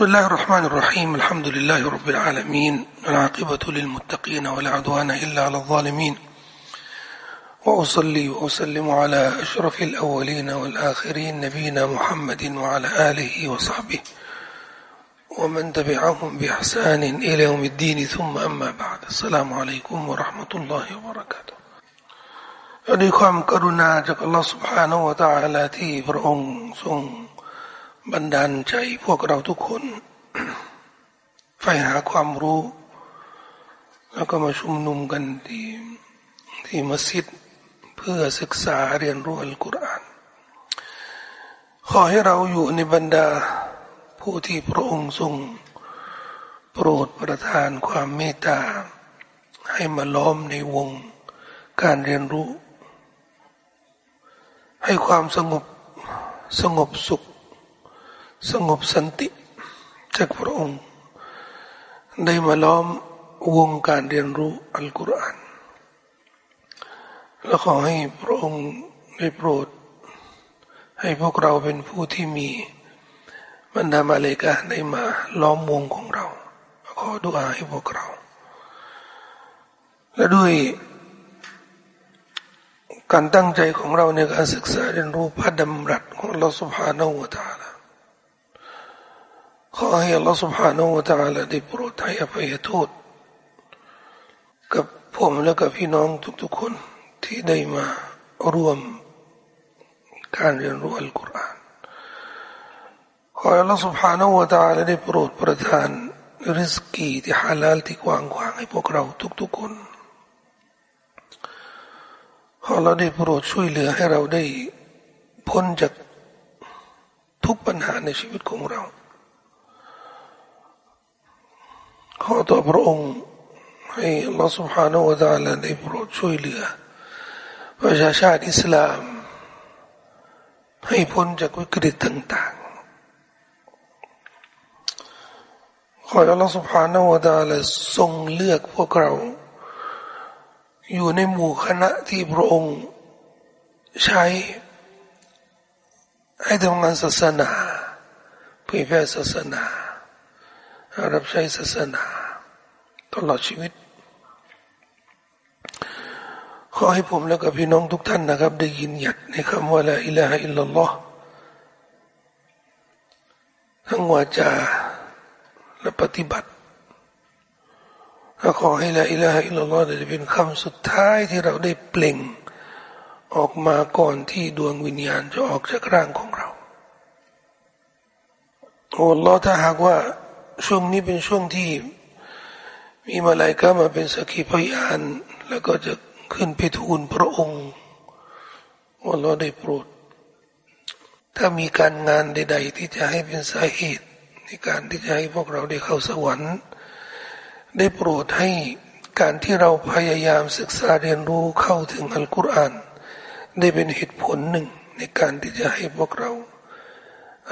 بسم الله الرحمن الرحيم الحمد لله رب العالمين العاقبة للمتقين ولا عدوان إلا على الظالمين وأصلي وأسلم على أشرف الأولين والآخرين نبينا محمد وعلى آله وصحبه ومن تبعهم بإحسان إلى يوم الدين ثم أما بعد السلام عليكم ورحمة الله وبركاته ด้วยความกรุณาจากอัลลอฮฺ سبحانه และ تعالى ที่พระองค์ทรง บันดาลใจพวกเราทุกคนใฝ่หาความรู้ แล้วก็มาชุมนุมกันที่ที่มัสยิดเพื่อศึกษาเรียนรู้อัลกุรอานขอให้เราอยู่ในบรรดาผู้ที่พระองค์ทรง โปรดประทานความเมตตา ให้มาล้อมในวงการเรียนรู้ ให้ความสงบสงบสุข สงบสันติจากพระองค์ ได้มาล้อมวงการเรียนรู้อัลกุรอานและขอให้พระองค์ได้โปรด ให้พวกเราเป็นผู้ที่มีบรรดามาเลกาได้มาล้อมวงของเรา ขอดุอาให้พวกเรา และด้วยการตั้งใจของเราในการศึกษาเรียนรู้พระดำรัสของเราสุภาโนวตาล ขอให้อัลลอฮฺ سبحانه และ تعالى ได้โปรดให้อภัยโทษ กับผมและกับพี่น้องทุกๆคนที่ได้มาร่วมการเรียนรู้อัลกุรอานขอให้อัลลอฮฺ سبحانه และ تعالى ได้โปรดประทานริสกีที่ฮาลาลที่กว้างขวางให้พวกเราทุกๆคนขอเราได้โปรดช่วยเหลือให้เราได้พ้นจากทุกปัญหาในชีวิตของเรา ขอต่อพระองค์ให้อัลลอฮฺ سبحانه และ تعالى ได้โปรดช่วยเหลือประชาชาติอิสลาม ให้พ้นจากวิกฤตต่างๆขออัลลอฮฺ سبحانه และ تعالى ทรงเลือกพวกเรา อยู่ในหมู่คณะที่พระองค์ใช้ให้ทำงานศาสนาเผยแพร่ศาสนารับใช้ศาสนา ตลอดชีวิต ขอให้ผมแล้วกับพี่น้องทุกท่านนะครับ ได้ยินหยัดในคำว่าละอิลาฮอิลลัลลอฮ์ทั้งวาจาและปฏิบัติและขอให้ละอิลาฮอิลลัลลอฮ์ได้เป็นคำสุดท้ายที่เราได้เปล่งออกมาก่อนที่ดวงวิญญาณจะออกจากร่างของเราโอ้ลอถ้าหากว่าช่วงนี้เป็นช่วงที่ มีมาลายกามาเป็นสักขีพยาน แล้วก็จะขึ้นไปทูลพระองค์ว่าเราได้โปรด ถ้ามีการงานใด ๆ ที่จะให้เป็นสาเหตุในการที่จะให้พวกเราได้เข้าสวรรค์ ได้โปรดให้การที่เราพยายามศึกษาเรียนรู้เข้าถึงอัลกุรอานได้เป็นเหตุผลหนึ่งในการที่จะให้พวกเรา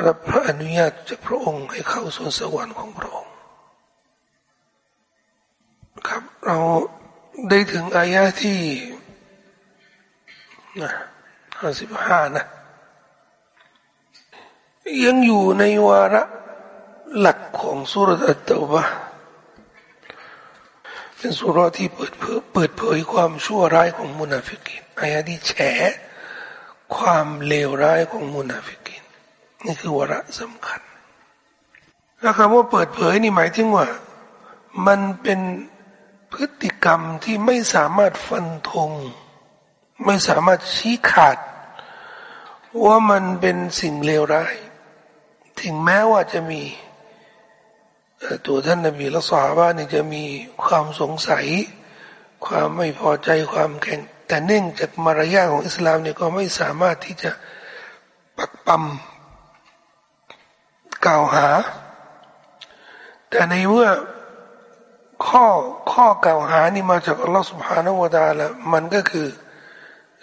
รับพระอนุญาตจากพระองค์ให้เข้าสู่สวรรค์ของพระองค์ ครับเราได้ถึงอายะที่นะห้าสิบห้านะ ยังอยู่ในวาระหลักของซูเราะฮ์อัตเตาบะฮ์เป็นซูเราะฮ์ที่เปิดเผยเปิดเผยความชั่วร้ายของมุนาฟิกีนอายะที่แฉความเลวร้ายของมุนาฟิกีนนี่คือวาระสำคัญแล้วคำว่าเปิดเผยนี่หมายถึงว่า มันเป็น พฤติกรรมที่ไม่สามารถฟันธงไม่สามารถชี้ขาด ว่ามันเป็นสิ่งเลวร้าย ถึงแม้ว่าจะมีตัวท่านนบีและสาบานี่จะมีความสงสัย ความไม่พอใจความแข็งแต่เนื่องจากมารยาของอิสลามเนี่ยก็ไม่สามารถที่จะปักปั๊มกล่าวหา แต่ในเมื่อ ข้อข้อกล่าวหานี่มาจากอัลลอฮฺสุบฮานาวะตาละมันก็คือ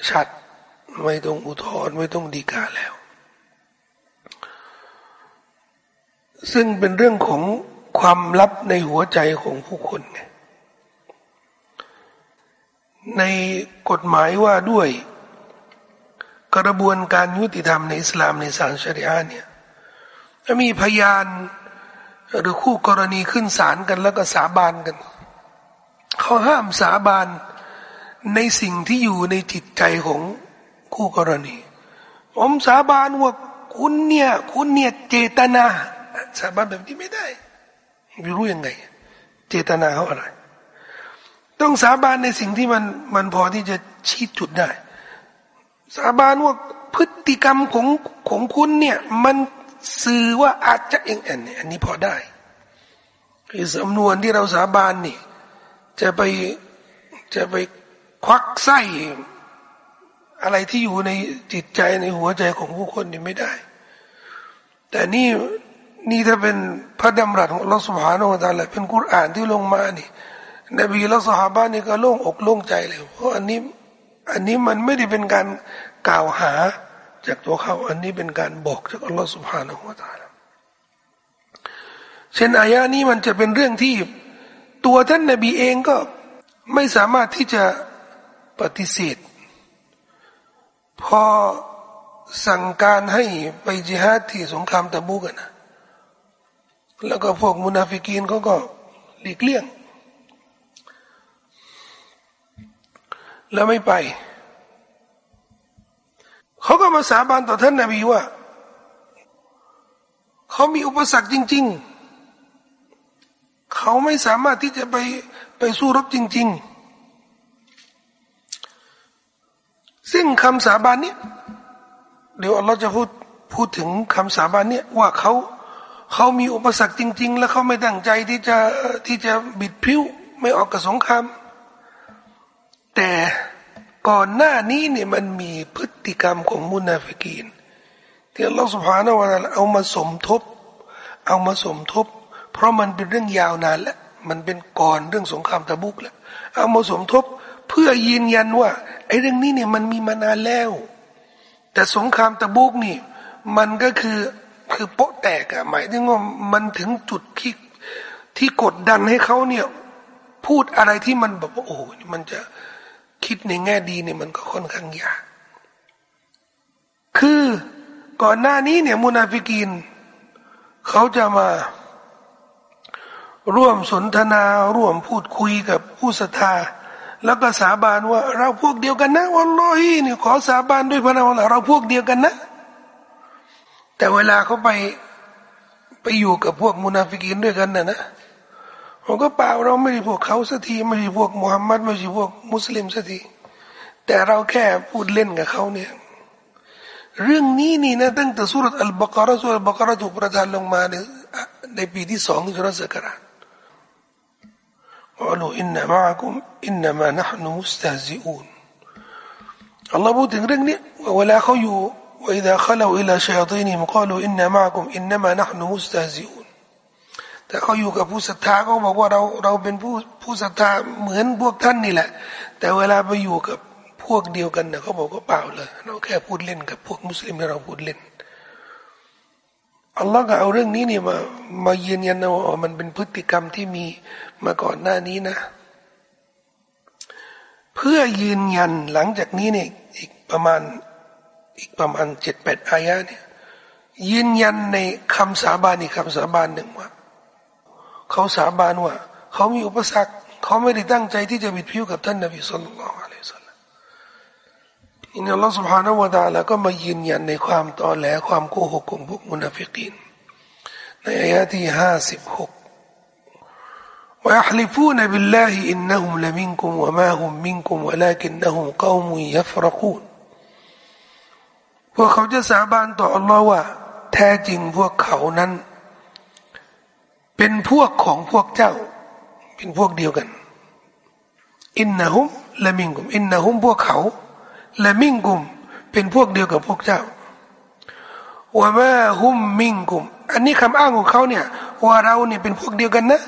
ชัดไม่ต้องอุทธรณ์ไม่ต้องดีกาแล้ว ซึ่งเป็นเรื่องของความลับในหัวใจของผู้คนไงในกฎหมายว่าด้วย กระบวนการยุติธรรมในอิสลามในศาลชริอะเนี่ยมีพยาน หรือคู่กรณีขึ้นศาลกันแล้วก็สาบานกันเขาห้ามสาบานในสิ่งที่อยู่ในจิตใจของคู่กรณี ผมสาบานว่าคุณเนี่ยคุณเนี่ยเจตนา สาบานแบบนี้ไม่ได้ไม่รู้ยังไง เจตนาเขาอะไร ต้องสาบานในสิ่งที่มันมันพอที่จะชี้จุดได้ สาบานว่าพฤติกรรมของของคุณเนี่ย มัน สื่อว่าอาจจะเองอันนี้อันนี้พอได้ คือสำนวนที่เราสาบานนี่จะไปจะไปควักไส้อะไรที่อยู่ในจิตใจในหัวใจของผู้คนนี่ไม่ได้ แต่นี่นี่ถ้าเป็นพระดำรัสของเราสุภาโนตาละเป็นกุรอานที่ลงมานี่ นบีและสหาบานี่ก็โล่งอกโล่งใจเลย เพราะอันนี้อันนี้มันไม่ได้เป็นการกล่าวหา จากตัวเขา อันนี้เป็นการบอกจากอัลลอฮฺสุบฮานาหัวตาลเช่นอายะนี้มันจะเป็นเรื่องที่ตัวท่านนบีเองก็ไม่สามารถที่จะปฏิเสธ พอสั่งการให้ไปจิฮาดที่สงครามตะบูกันนะแล้วก็พวกมุนาฟิกีนเขาก็หลีกเลี่ยง แล้วไม่ไป เขาก็มาสาบานต่อท่านนาบีว่าเขามีอุปสรรคจริง ๆ เขาไม่สามารถที่จะไปไปสู้รบจริง ๆ ซึ่งคำสาบานนี้เดี๋ยวเราจะพูดพูดถึงคำสาบานนี้ว่าเขาเขามีอุปสรรคจริง ๆ แล้วเขาไม่ตั้งใจที่จะที่จะบิดพิ้วไม่ออกกับสงครามแต่ ก่อนหน้านี้เนี่ยมันมีพฤติกรรมของมุนาฟิกีนที่เราสุภาณวาเอามาสมทบ เอามาสมทบ เพราะมันเป็นเรื่องยาวนานแล้วมันเป็นก่อนเรื่องสงครามตะบุกแล้วเอามาสมทบเพื่อยืนยันว่าไอ้เรื่องนี้เนี่ยมันมีมานานแล้ว แต่สงครามตะบุกนี่ มันก็คือคือโป๊ะแตกอะหมายถึงว่ามันถึงจุดที่ที่กดดันให้เขาเนี่ยพูดอะไรที่มันแบบว่าโอ้มันจะ คิดในแง่ดีเนี่ยมันก็ค่อนข้างยากคือก่อนหน้านี้เนี่ยมุนาฟิกีนเขาจะมาร่วมสนทนาร่วมพูดคุยกับผู้ศรัทธาแล้วก็สาบานว่า เราพวกเดียวกันนะวันลอฮีนี่ขอสาบานด้วยพระนามเราพวกเดียวกันนะ แต่เวลาเขาไปไปอยู่กับพวกมุนาฟิกินด้วยกันนะนะ ผมก็เปล่าเราไม่ใช่พวกเขาสักทีไม่ใช่พวกมุฮัมมัดไม่ใช่พวกมุสลิมสักทีแต่เราแค่พูดเล่นกับเขาเนี่ยเรื่องนี้นี่นะตั้งแต่สุรอัลบากรสุรอัลบากรถูกประทานลงมาในในปีที่สองที่สุรสักราช قالوا إن معكم إنما نحن مستهزئون الله พูดถึงเรื่องนี้เวลาเขาอยู่ وإذا خلوا إلى شياطينهم قالوا إن معكم إنما نحن مستهزئون แต่เขาอยู่กับผู้ศรัทธาเขาบอกว่าเราเราเป็นผู้ผู้ศรัทธาเหมือนพวกท่านนี่แหละ แต่เวลาไปอยู่กับพวกเดียวกันเนี่ยเขาบอกว่าเปล่าเลย เราแค่พูดเล่นกับพวกมุสลิมที่เราพูดเล่นอัลลอฮ์ก็เอาเรื่องนี้เนี่ยมามายืนยันนะว่ามันเป็นพฤติกรรมที่มีมาก่อนหน้านี้นะ เพื่อยืนยันหลังจากนี้เนี่ยอีกประมาณอีกประมาณเจ็ดแปดอายะเนี่ยยืนยันในคำสาบานอีกคำสาบานหนึ่งว่า เขาสาบานว่า เขามีอุปสรรค เขาไม่ได้ตั้งใจที่จะบิดผิวกับท่านนบีสุลต่านอินยอรนอัลลอฮฺ سبحانه แล้วก็มายืนยันในความตอแหลความโกหกของพวกมุนาฟิกินในอายะที่ห้าสิบหก ويحلفون بالله إنهم لمنكم وما هم منكم ولكنهم قوم يفرقون พวกเขาจะสาบานต่ออัลลอฮ์ว่า แท้จริงพวกเขานั้น เป็นพวกของพวกเจ้า เป็นพวกเดียวกัน อินนะฮุมละมิงกุม อินนะฮุมพวกเขาละมิงกุม เป็นพวกเดียวกับพวกเจ้าว่ามาฮุมมิงกุม อันนี้คำอ้างของเขาเนี่ย ว่าเราเนี่ยเป็นพวกเดียวกันนะ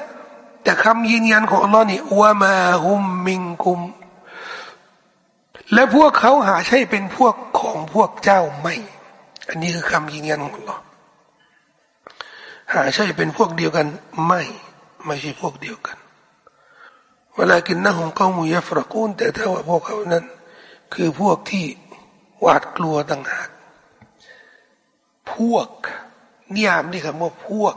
แต่คำยืนยันของอัลลอฮ์นี่ว่ามาฮุมมิงกุม และพวกเขาหาใช่เป็นพวกของพวกเจ้าไม่ อันนี้คือคำยืนยันของอัลลอฮ์ หาใช่เป็นพวกเดียวกัน ไม่ไม่ใช่พวกเดียวกันเวลากินนะฮุมเขามุยฟรกูนแต่ถ้าว่าพวกเขานั้น คือพวกที่หวาดกลัวต่างหากพวกนิยามนี่คำว่าพวก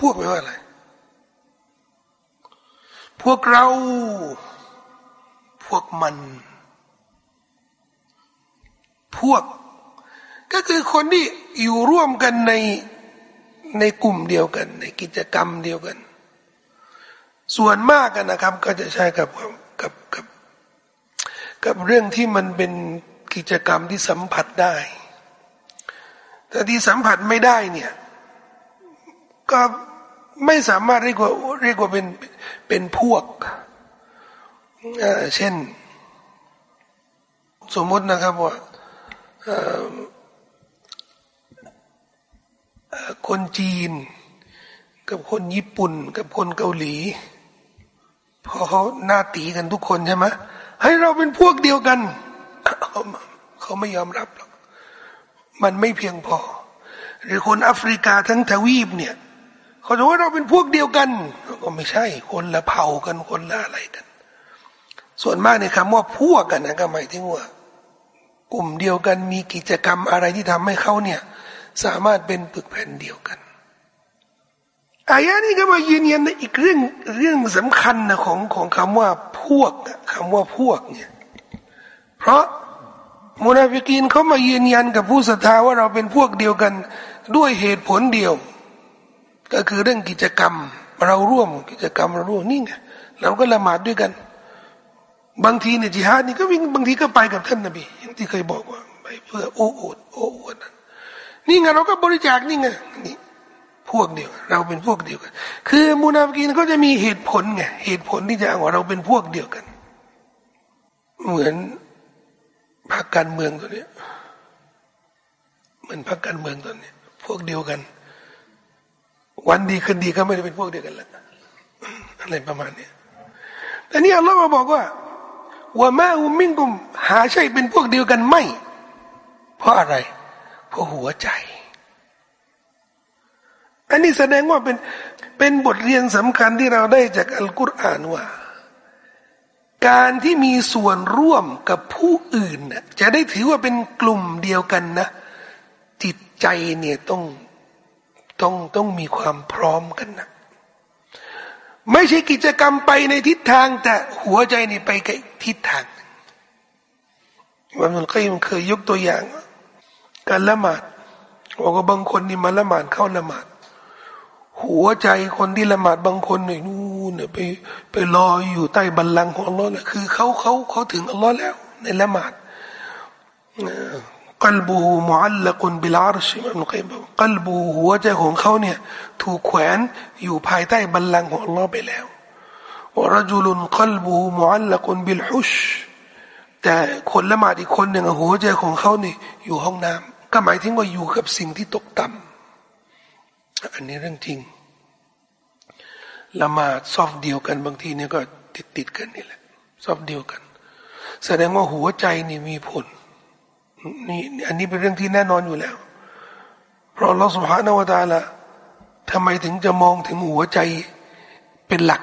พวกแปลว่าอะไรพวกเรา พวกมัน พวก ก็คือคนที่ อยู่ร่วมกันในในกลุ่มเดียวกัน ในกิจกรรมเดียวกัน ส่วนมากกันนะครับ ก็จะใช้กับกับกับกับเรื่องที่มันเป็นกิจกรรมที่สัมผัสได้ แต่ที่สัมผัสไม่ได้เนี่ย ก็ไม่สามารถเรียกว่าเรียกว่าเป็นเป็นพวกเช่น สมมตินะครับว่า คนจีน กับคนญี่ปุ่น กับคนเกาหลีพอเขาหน้าตีกันทุกคนใช่ไหมให้เราเป็นพวกเดียวกัน เขาไม่ยอมรับหรอกมันไม่เพียงพอ หรือคนแอฟริกาทั้งทวีปเนี่ยเขาจะว่าเราเป็นพวกเดียวกัน ก็ไม่ใช่ คนละเผ่ากันคนละอะไรกัน ส่วนมากในคำว่าพวกกันนะก็หมายถึงว่ากลุ่มเดียวกันมีกิจกรรมอะไรที่ทำให้เขาเนี่ย สามารถเป็นปึกแผ่นเดียวกันอายะนี้ก็มายืนยันในอีกเรื่องเรื่องสำคัญนะของของคำว่าพวกคำว่าพวกเนี่ยเพราะมุนาฟิกีนเขามายืนยันกับผู้ศรัทธาว่าเราเป็นพวกเดียวกัน ด้วยเหตุผลเดียว ก็คือเรื่องกิจกรรม เราร่วมกิจกรรมเราร่วมนี่ไงเราก็ละหมาดด้วยกัน บางทีเนี่ยจิฮาดนี่ก็วิ่งบางทีก็ไปกับท่านนบีอย่างที่เคยบอกว่าไปเพื่อโอ้อวดโอ้อวดนี่ นี่ไงเราก็บริจาคนี่ไงนี่พวกเดียว เราเป็นพวกเดียวกัน คือมูนาฟกินเขาจะมีเหตุผลไงเหตุผลที่จะอ้าว่าเราเป็นพวกเดียวกัน เหมือนพรรคการเมืองตัวนี้เหมือนพรรคการเมืองตัวนี้พวกเดียวกัน วันดีคืนดีก็ไม่ได้เป็นพวกเดียวกันแล้วอะไรประมาณนี้แต่นี่อัลลอฮ์มาบอกว่าว่าแม่อุมิงกุมหาใช่เป็นพวกเดียวกันไม่ เพราะอะไร เพราะหัวใจ อันนี้แสดงว่าเป็นเป็นบทเรียนสำคัญที่เราได้จากอัลกุรอานว่า การที่มีส่วนร่วมกับผู้อื่นจะได้ถือว่าเป็นกลุ่มเดียวกันนะ จิตใจเนี่ยต้องต้องต้องมีความพร้อมกันนะไม่ใช่กิจกรรมไปในทิศทาง แต่หัวใจนี่ไปกับทิศทางวันมันก็ยังเคยยกตัวอย่าง การละหมาดบอกว่าบางคนนี่มาละหมาดเข้าละหมาด หัวใจคนที่ละหมาดบางคนเนี่ยนู่นเนี่ยไปไปรออยู่ใต้บัลลังก์ของอัลลอฮ์นะคือเขาเขาเขาถึงอัลลอฮ์แล้ว ในละหมาดقلبه معلق بالعرش มันก็บอก قلبه หัวใจของเขาเนี่ย ถูกแขวนอยู่ภายใต้บัลลังก์ของอัลลอฮ์ไปแล้วورجل قلبه معلق بالحش แต่คนละหมาดอีกคนหนึ่งหัวใจของเขาเนี่ยอยู่ห้องน้ำ ก็หมายถึงว่าอยู่กับสิ่งที่ตกต่ำอันนี้เรื่องจริงละหมาดซอฟเดียวกันบางทีเนี่ยก็ติดติดกันนี่แหละซอฟเดียวกัน แสดงว่าหัวใจนี่มีผลนี่อันนี้เป็นเรื่องที่แน่นอนอยู่แล้ว เพราะเราสุภาพนวตาละทำไมถึงจะมองถึงหัวใจเป็นหลัก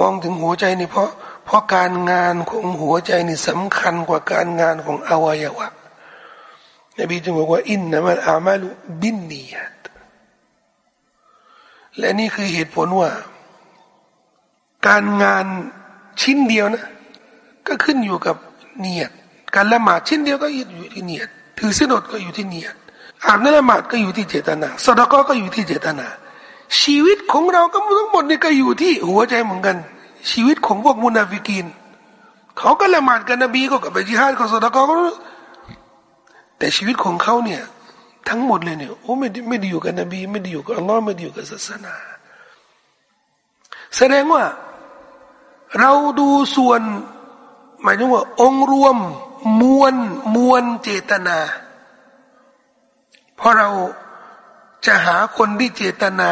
มองถึงหัวใจนี่เพราะเพราะการงานของหัวใจนี่สำคัญกว่าการงานของอวัยวะ นบีจึงบอกว่าอินนะมันอามาลุบินนียตและนี่คือเหตุผลว่า การงานชิ้นเดียวนะ ก็ขึ้นอยู่กับเนียดการละหมาดชิ้นเดียวก็อยู่ที่เนียดถือสินอดก็อยู่ที่เนียดอาบน้ำละหมาดก็อยู่ที่เจตนาสดก็ก็อยู่ที่เจตนา ชีวิตของเราก็ทั้งหมดนี่ก็อยู่ที่หัวใจเหมือนกัน ชีวิตของพวกมุนาฟิกีนเขาก็ละหมาดกันนบีก็กับไปจิฮาดก็สดก็ แต่ชีวิตของเขาเนี่ย ทั้งหมดเลยเนี่ยโอ้ไม่ไม่ได้อยู่กับนบี ไม่ได้อยู่กับอัลลอฮ์ไม่ได้อยู่กับศาสนา แสดงว่า เราดูส่วน หมายถึงว่า องค์รวมมวลมวลเจตนา เพราะเราจะหาคนที่เจตนา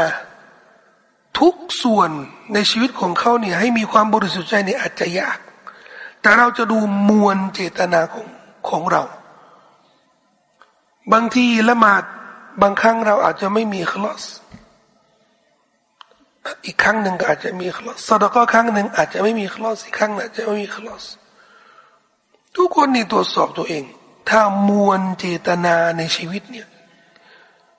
ทุกส่วนในชีวิตของเขาเนี่ยให้มีความบริสุทธิ์ใจเนี่ยอาจจะยาก แต่เราจะดูมวลเจตนาของของเรา บางทีละหมาดบางครั้งเราอาจจะไม่มีคลอสอีกครั้งหนึ่งก็อาจจะมีคลอสสดก็ครั้งหนึ่งอาจจะไม่มีคลอสอีกครั้งอาจจะไม่มีคลอสทุกคนนี่ตรวจสอบตัวเอง ถ้ามวลเจตนาในชีวิตเนี่ย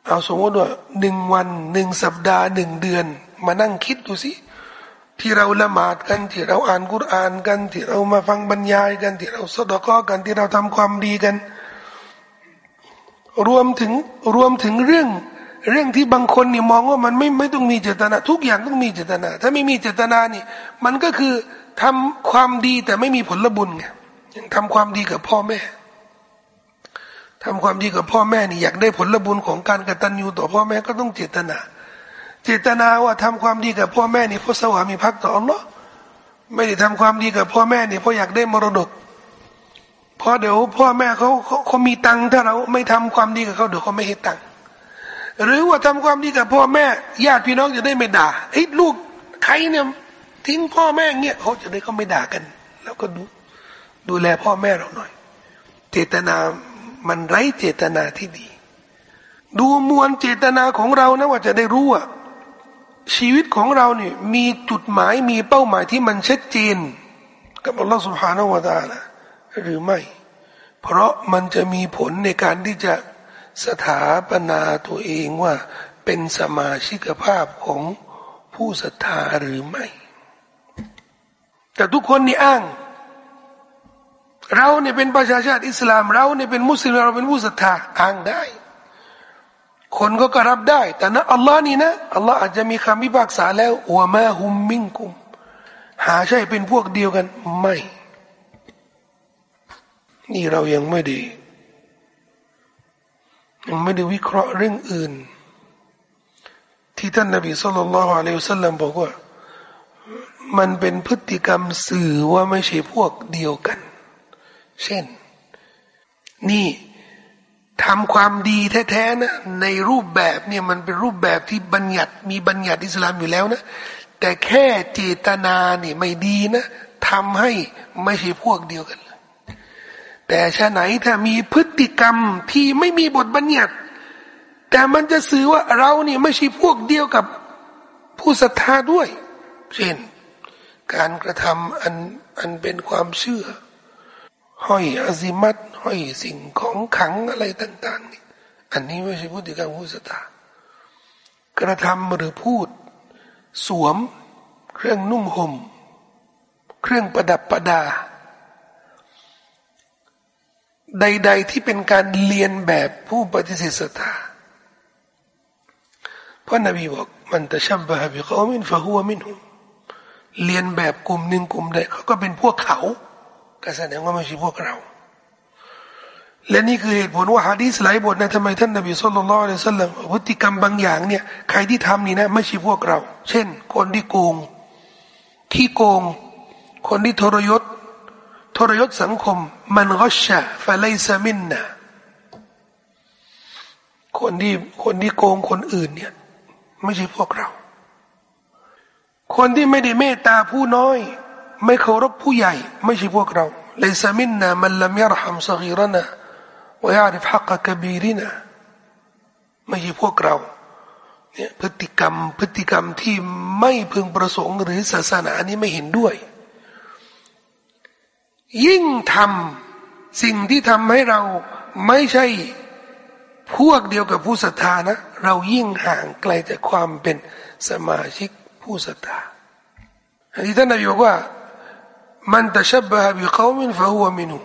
เอาสมมติว่าหนึ่งวันหนึ่งสัปดาห์หนึ่งเดือน มานั่งคิดดูสิที่เราละหมาดกันที่เราอ่านกุรอานกันที่เรามาฟังบรรยายกันที่เราสดก้อกันที่เราทำความดีกัน รวมถึงรวมถึงเรื่อง เรื่องที่บางคนนี่มองว่ามันไม่ไม่ต้องมีเจตนา ทุกอย่างต้องมีเจตนา ถ้าไม่มีเจตนานี่ มันก็คือทำความดีแต่ไม่มีผลบุญไงยังทำความดีกับพ่อแม่ทำความดีกับพ่อแม่นี่อยากได้ผลบุญของการกตัญญูต่อพ่อแม่ก็ต้องเจตนา เจตนาว่าทำความดีกับพ่อแม่นี่เพราะสวามีพักต่ออัลลอฮ์ไม่ได้ทำความดีกับพ่อแม่นี่เพราะอยากได้มรดก พราะเดี๋ยวพ่อแม่เขาเขาเขามีตังค์ถ้าเราไม่ทำความดีกับเขาเดี๋ยวเขาไม่ให้ตังค์หรือว่าทำความดีกับพ่อแม่ญาติพี่น้องจะได้ไม่ด่าไอ้ลูกใครเนี่ยทิ้งพ่อแม่เงี้ยเขาจะได้เขาไม่ด่ากัน แล้วก็ดูดูแลพ่อแม่เราหน่อย เจตนามันไร้เจตนาที่ดี ดูมวลเจตนาของเรานะว่าจะได้รู้ว่าชีวิตของเราเนี่ยมีจุดหมายมีเป้าหมายที่มันชัดเจนกับอัลลอฮฺสุบฮานาวะตาละ หรือไม่ เพราะมันจะมีผลในการที่จะสถาปนาตัวเองว่าเป็นสมาชิกภาพของผู้ศรัทธาหรือไม่ แต่ทุกคนนี่อ้าง เราเนี่ยเป็นประชาชาติอิสลาม เราเนี่ยเป็นมุสลิมเราเป็นผู้ศรัทธาอ้างได้ คนก็กรับได้ แต่นะอัลลอฮ์นี่นะอัลลอฮ์อาจจะมีคำพิพากษาแล้วว่ามาฮุมมิงกุม หาใช่เป็นพวกเดียวกันไม่ นี่เรายังไม่ได้ยังไม่ได้วิเคราะห์เรื่องอื่น ที่ท่านนบีสุลต่านละฮ์อะลัยฮุสลามบอกว่า มันเป็นพฤติกรรมสื่อว่าไม่ใช่พวกเดียวกัน เช่น นี่ทำความดีแท้ๆนะในรูปแบบเนี่ยมันเป็นรูปแบบที่บัญญัติมีบัญญัติอิสลามอยู่แล้วนะ แต่แค่เจตนาเนี่ยไม่ดีนะทำให้ไม่ใช่พวกเดียวกัน แต่ชาไหนถ้ามีพฤติกรรมที่ไม่มีบทบัญญัติ แต่มันจะสื่อว่าเราเนี่ยไม่ใช่พวกเดียวกับผู้ศรัทธาด้วย เช่น การกระทำอันอันเป็นความเชื่อ ห้อยอาซิมัตห้อยสิ่งของขังอะไรต่าง ๆ อันนี้ไม่ใช่พฤติกรรมผู้ศรัทธากระทำหรือพูด สวม เครื่องนุ่งห่ม เครื่องประดับประดา ใด ๆ ที่เป็นการเรียนแบบผู้ปฏิเสธศรัทธาเพราะนบีบอกมันตะชับบะฮบิเขามินฟะฮัวมินหุเรียนแบบกลุ่มหนึ่งกลุ่มใดเขาก็เป็นพวกเขาก็แสดงว่าไม่ใช่พวกเรา และนี่คือเหตุผลว่าฮะดีสหลายบทนะทำไมท่านนบีสุลต่านละสัลลัมพฤติกรรมบางอย่างเนี่ยใครที่ทำนี่นะไม่ใช่พวกเรา เช่น คนที่โกง ที่โกง คนที่ทรยศ ทรยศสังคม มันก็ชะฟะไลซามินนะคนที่คนที่โกงคนอื่นเนี่ย ไม่ใช่พวกเรา คนที่ไม่ได้เมตตาผู้น้อย ไม่เคารพผู้ใหญ่ ไม่ใช่พวกเราไลซามินนะมันละมยรหัมสกีรนะวยาริฟฮักกะบีรินะไม่ใช่พวกเราเนี่ยพฤติกรรมพฤติกรรมที่ไม่พึงประสงค์หรือศาสนานี้ไม่เห็นด้วย ยิ่งททำสิ่งที่ทำให้เราไม่ใช่พวกเดียวกับผู้ศรัทธานะ เรายิ่งห่างไกลจากความเป็นสมาชิกผู้ศรัทธาอันนี้ท่านนบีบอกว่า มันตะชับบะบิเขามินฟะฮัวมินุ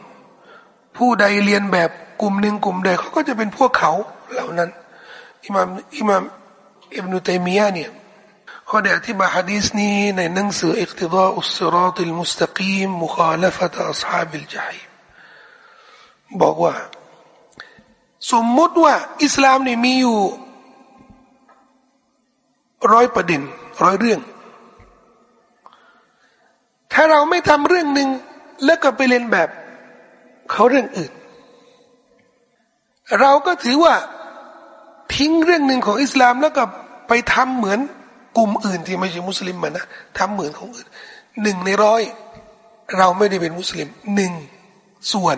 ผู้ใดเรียนแบบกลุ่มหนึ่งกลุ่มใดเขาก็จะเป็นพวกเขาเหล่านั้นอิมามอิมามอิบนุตัยมียะเนี่ย เขาได้อธิบายฮะดีษนี้ในหนังสือاقتضاء الصراط المستقيم مخالفة أصحاب الجحيمบอกว่า สมมติว่า อิสลามนี่มีอยู่ร้อยประเด็นร้อยเรื่อง ถ้าเราไม่ทำเรื่องหนึ่งแล้วก็ไปเรียนแบบเขาเรื่องอื่น เราก็ถือว่าทิ้งเรื่องหนึ่งของอิสลามแล้วก็ไปทำเหมือน กลุ่มอื่นที่ไม่ใช่มุสลิมมันนะทำเหมือนของอื่นหนึ่งในร้อยเราไม่ได้เป็นมุสลิมหนึ่งส่วน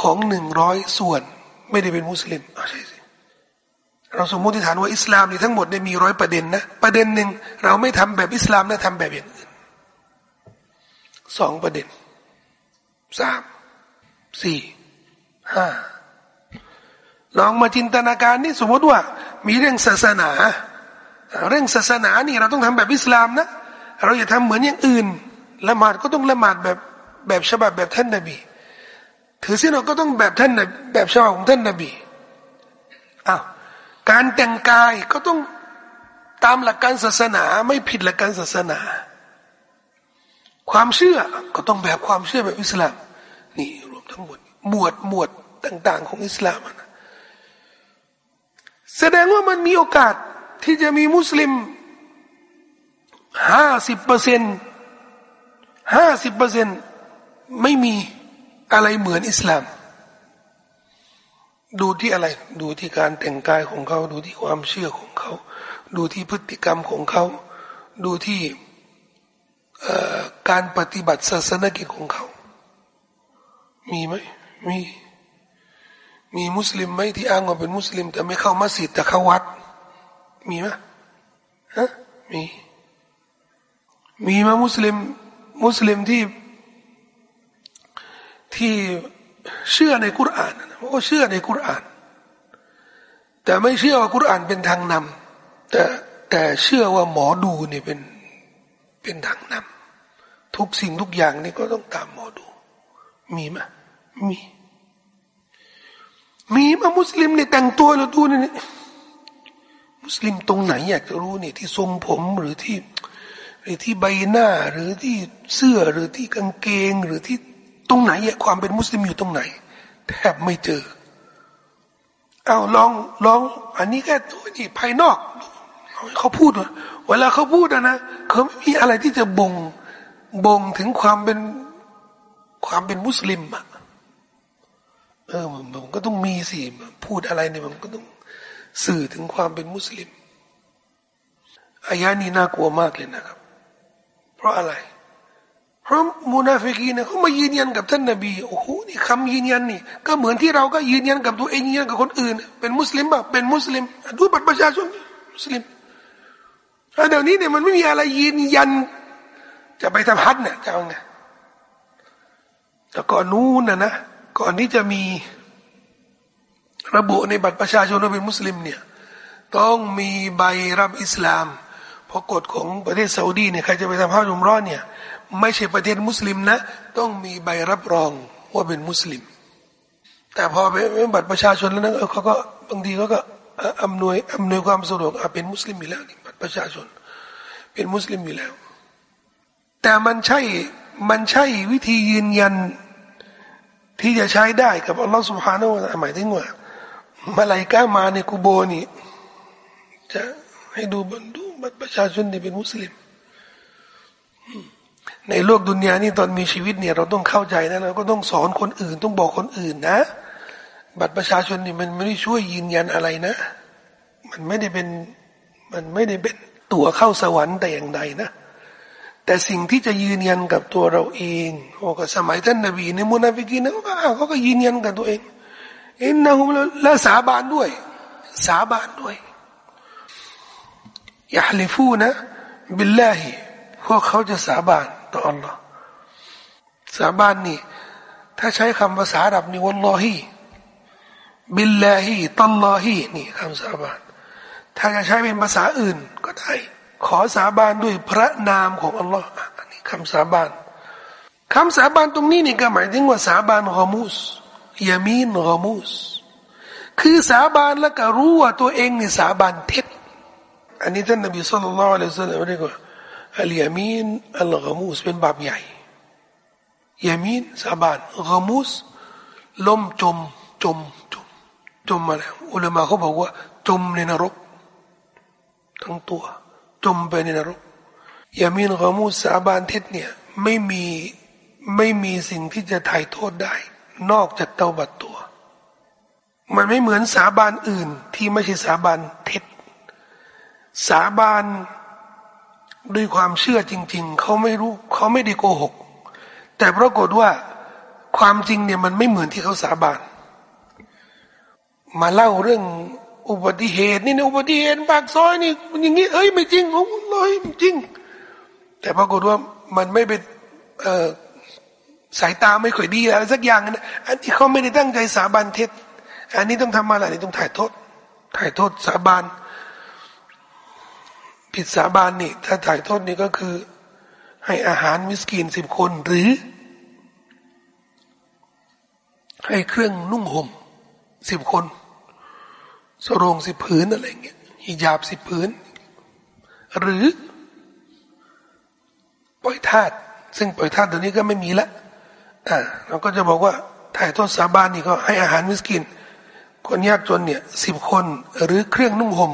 ของหนึ่งร้อยส่วนไม่ได้เป็นมุสลิมใช่สิเราสมมติฐานว่าอิสลามนี่ทั้งหมดได้มีร้อยประเด็นนะประเด็นหนึ่งเราไม่ทำแบบอิสลามนะทำแบบอย่างอื่นสองประเด็นสามสี่ห้าลองมาจินตนาการนี่สมมติว่า มีเรื่องศาสนา เรื่องศาสนานี่เราต้องทำแบบอิสลามนะ เราอย่าทำเหมือนอย่างอื่น ละหมาดก็ต้องละหมาดแบบแบบฉบับแบบท่านนบีถือศีลเราก็ต้องแบบท่านแบบฉบับของท่านนบีอ้าวการแต่งกายก็ต้องตามหลักการศาสนาไม่ผิดหลักการศาสนา ความเชื่อก็ต้องแบบความเชื่อแบบอิสลามนี่รวมทั้งหมดหมวดหมวดต่าง ๆ ของอิสลามนะแสดงว่ามันมีโอกาส ที่จะมีมุสลิมห้าสิบเปอร์เซ็นห้าสิบเปอร์เซ็นไม่มีอะไรเหมือนอิสลาม ดูที่อะไร ดูที่การแต่งกายของเขา ดูที่ความเชื่อของเขา ดูที่พฤติกรรมของเขา ดูที่การปฏิบัติศาสนกิจของเขา มีไหมมี มีมุสลิมไหมที่อ้างว่าเป็นมุสลิม แต่ไม่เข้ามัสยิดแต่เข้าวัด มีไหมฮะมี มีไหมมุสลิม มุสลิมที่ที่เชื่อในกุรานเขาก็เชื่อในกุราน แต่ไม่เชื่อว่ากุรานเป็นทางนำแต่แต่เชื่อว่าหมอดูเนี่ยเป็นเป็นทางนำทุกสิ่งทุกอย่างนี่ก็ต้องตามหมอดู มีไหมมี มีมามุสลิมเนี่ยแต่งตัวแล้วดูนี่ มุสลิมตรงไหนอยากจะรู้นี่ที่ทรงผมหรือที่ หรือที่ใบหน้าหรือที่เสื้อหรือที่กางเกงหรือที่ตรงไหนอะความเป็นมุสลิมอยู่ตรงไหน แทบไม่เจอเอาลองลอง อันนี้แค่ตัวนี่ภายนอกเขาพูดเวลาเขาพูดนะเขาไม่มีอะไรที่จะบ่งบ่งถึงความเป็นความเป็นมุสลิมอะเออมันก็ต้องมีสิพูดอะไรเนี่ยมันก็ต้อง สื่อถึงความเป็นมุสลิมอายานี้น่ากลัวมากเลยนะครับ เพราะอะไร เพราะมูนาฟิกีเนี่ยเขามายืนยันกับท่านนบีโอ้โหนี่คำยืนยันนี่ก็เหมือนที่เราก็ยืนยันกับตัวเองยืนยันกับคนอื่น เป็นมุสลิมป่ะเป็นมุสลิมดูบัตรประชาชนมุสลิมเดี๋ยวนี้เนี่ยมันไม่มีอะไรยืนยัน จะไปทำฮัทเนี่ยจะเอาไงแต่ก่อนนู้นนะนะก่อนที่จะมี ระบุในบัตรประชาชนว่าเป็นมุสลิมเนี่ยต้องมีใบรับอิสลามเพราะกฎของประเทศซาอุดีเนี่ยใครจะไปทำฮัจญุมร้อนเนี่ยไม่ใช่ประเทศมุสลิมนะ ต้องมีใบรับรองว่าเป็นมุสลิม แต่พอเป็นบัตรประชาชนแล้วนะเขาก็บางทีเขาก็อำนวยอำนวยความสะดวกเป็นมุสลิมอยู่แล้วนี่บัตรประชาชน เป็นมุสลิมอยู่แล้ว แต่มันใช่มันใช่วิธียืนยันที่จะใช้ได้กับอัลลอฮฺสุบฮานาอะหมายถึงว่า มาลายกามาในกูโบนี่จะให้ดูบัตรดูบัตรประชาชนที่เป็นมุสลิม ในโลกดุนยานี่ตอนมีชีวิตเนี่ย เราต้องเข้าใจนะเราก็ต้องสอนคนอื่น ต้องบอกคนอื่นนะ บัตรประชาชนนี่มันไม่ได้ช่วยยืนยันอะไรนะ มันไม่ได้เป็นมันไม่ได้เป็นตั๋วเข้าสวรรค์แต่อย่างใดนะ แต่สิ่งที่จะยืนยันกับตัวเราเองโอ้ก็สมัยท่านนบีในมุนาฟิกีนนะเขาก็เขาก็ยืนยันกับตัวเอง إنهم และสาบานด้วย สาบานด้วยيحلفون بالله พวกเขาจะสาบานต่ออัลลอฮ์สาบานนี่ ถ้าใช้คำภาษาอับนี่วัลลอฮีบิลลาฮีตัลลอฮีนี่คำสาบาน ถ้าจะใช้เป็นภาษาอื่นก็ได้ ขอสาบานด้วยพระนามของอัลลอฮ์อันนี้คำสาบานคำสาบานตรงนี้นี่ก็หมายถึงว่าสาบานรอมูส ยามีนรอมูส คือสาบานแล้วก็รู้ว่าตัวเองนี่สาบานเท็จ อันนี้ท่านนบีสุลต่านละอัลลอฮฺสัลลัมเรียกว่าอัลยามีนอัลกมูสเป็นบาปใหญ่ยามีนสาบานกมูสลมจมจมจมจมมาแล้วอุลามะเขาบอกว่า จมในนรก ทั้งตัว จมไปในนรกยามีนกมูสสาบานเท็จเนี่ยไม่มีไม่มีสิ่งที่จะถ่ายโทษได้ นอกจากเตาบัตตัว มันไม่เหมือนสาบานอื่นที่ไม่ใช่สาบานเท็จ สาบานด้วยความเชื่อจริง ๆ เขาไม่รู้เขาไม่ได้โกหก แต่ปรากฏว่าความจริงเนี่ยมันไม่เหมือนที่เขาสาบาน มาเล่าเรื่องอุบัติเหตุนี่นอุบัติเหตุปากซอยนี่มันอย่างนี้เอ้ยไม่จริงโอ้ยจริง แต่ปรากฏว่ามันไม่เป็นเออ สายตาไม่ค่อยดีอะไรสักอย่างนะอันที่เขาไม่ได้ตั้งใจสาบานเท็จ อันนี้ต้องทำอะไรนี่ต้องถ่ายโทษ ถ่ายโทษสาบานผิดสาบานนี่ถ้าถ่ายโทษนี่ก็คือ ให้อาหารมิสกีนสิบคนหรือ ให้เครื่องนุ่งห่มสิบคนสรงสิบผืนอะไรเงี้ยฮิญาบสิบผืน หรือปล่อยทาสซึ่งปล่อยทาสเดี๋ยวนี้ก็ไม่มีละ เราก็จะบอกว่าถ่ายโทษสาบานนี่ก็ให้อาหารมิสกิน คนยากจนเนี่ยสิบคนหรือเครื่องนุ่งห่ม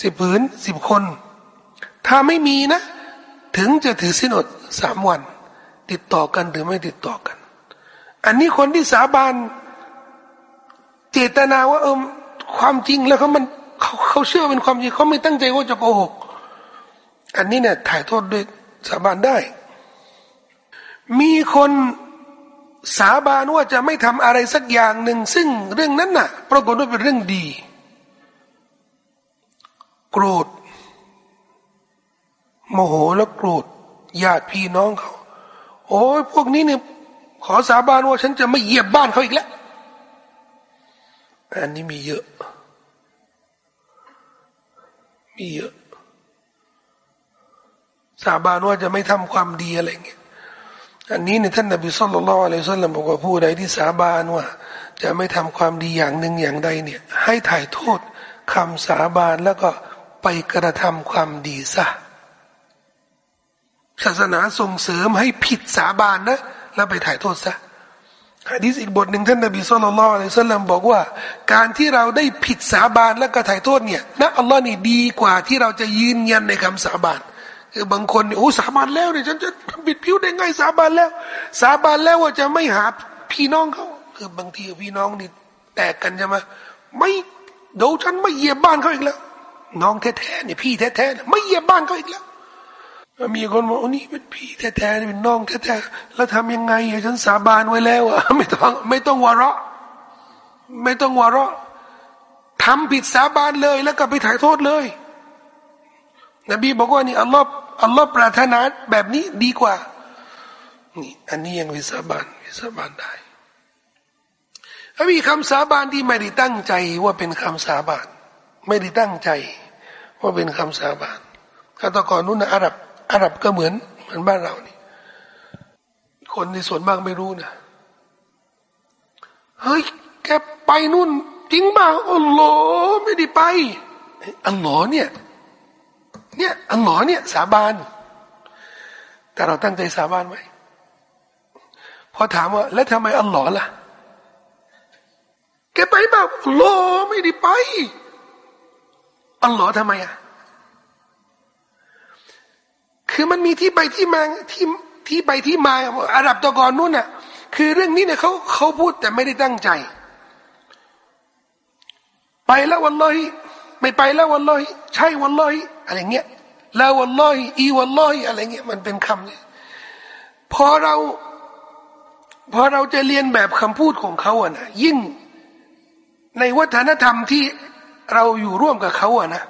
สิบผืนสิบคน ถ้าไม่มีนะ ถึงจะถือสินอดสามวัน ติดต่อกันหรือไม่ติดต่อกัน อันนี้คนที่สาบานเจตนาว่าเออความจริงแล้วเขามันเขาเขาเชื่อเป็นความจริงเขาไม่ตั้งใจว่าจะโกหก อันนี้เนี่ยถ่ายโทษด้วยสาบานได้ มีคน สาบานว่าจะไม่ทำอะไรสักอย่างหนึ่ง ซึ่งเรื่องนั้นน่ะปรากฏว่าเป็นเรื่องดี โกรธ โมโหแล้วโกรธญาติพี่น้องเขา โอ้ยพวกนี้เนี่ยขอสาบานว่าฉันจะไม่เหยียบบ้านเขาอีกแล้ว อันนี้มีเยอะ มีเยอะ สาบานว่าจะไม่ทำความดีอะไรเงี้ย อันนี้เนี่ยท่านนบีสุลต่านอะลัยสัลลัมบอกว่าผู้ใดที่สาบานว่า จะไม่ทำความดีอย่างหนึ่งอย่างใดเนี่ย ให้ถ่ายโทษคำสาบานแล้วก็ไปกระทำความดีซะศาสนาส่งเสริมให้ผิดสาบานนะ แล้วไปถ่ายโทษซะฮะดีษอีกบทหนึ่งท่านนบีสุลต่านอะลัยสัลลัมบอกว่า การที่เราได้ผิดสาบานแล้วก็ถ่ายโทษเนี่ยนะอัลลอฮ์นี่ดีกว่าที่เราจะยืนยันในคำสาบาน คือบางคนนี่โอ้สาบานแล้วเนี่ยฉันจะบิดผิวได้ไงสาบานแล้ว สาบานแล้วว่าจะไม่หาพี่น้องเขาคือบางทีพี่น้องนี่แตกกันใช่ไหมไม่เดี๋ยวฉันไม่เหยียบบ้านเขาอีกแล้ว น้องแท้ๆเนี่ยพี่แท้ๆไม่เหยียบบ้านเขาอีกแล้วมีคนบอกโอ้นี่เป็นพี่แท้ๆเป็นน้องแท้ๆแล้วทำยังไงอฉันสาบานไว้แล้วอะไม่ต้องไม่ต้องวาระไม่ต้องวาระทำผิดสาบานเลย แล้วก็ไปถ่ายโทษเลย นบีบอกว่านี่อัลลอฮ์ อัลลอฮ์ปรารถนาแบบนี้ดีกว่า นี่ อันนี้ยังวิสาบานวิสาบานได้ถ้ามีคำสาบานที่ไม่ได้ตั้งใจว่าเป็นคำสาบาน ไม่ได้ตั้งใจ ว่าเป็นคำสาบานถ้าตก่อนนู้นนะอาหรับอาหรับก็เหมือนเหมือนบ้านเรานี่ คนในส่วนมากไม่รู้นะเฮ้ยแกไปนู่นจริงบ้าอัลลอฮ์ไม่ได้ไปอัลลอฮ์เนี่ย เนี่ยอัลลอฮ์เนี่ยสาบาน แต่เราตั้งใจสาบานไหมพอถามว่า แล้วทำไมอัลลอฮ์ล่ะ แกไปแบบอัลลอฮ์ไม่ได้ไปอัลลอฮ์ทำไมอะคือมันมีที่ไปที่มาที่ที่ไปที่มาอาหรับตะกอนนู่นน่ะ คือเรื่องนี้เนี่ยเขาเขาพูดแต่ไม่ได้ตั้งใจ ไปแล้ววันลอย ไม่ไปแล้ววันลอยใช่วันลอยอะไรเงี้ยแล้ววันลอยอีวันลอยอะไรเงี้ยมันเป็นคำเนี่ยพอเราพอเราจะเรียนแบบคำพูดของเขาอะนะยิ่งในวัฒนธรรมที่เราอยู่ร่วมกับเขาอะนะ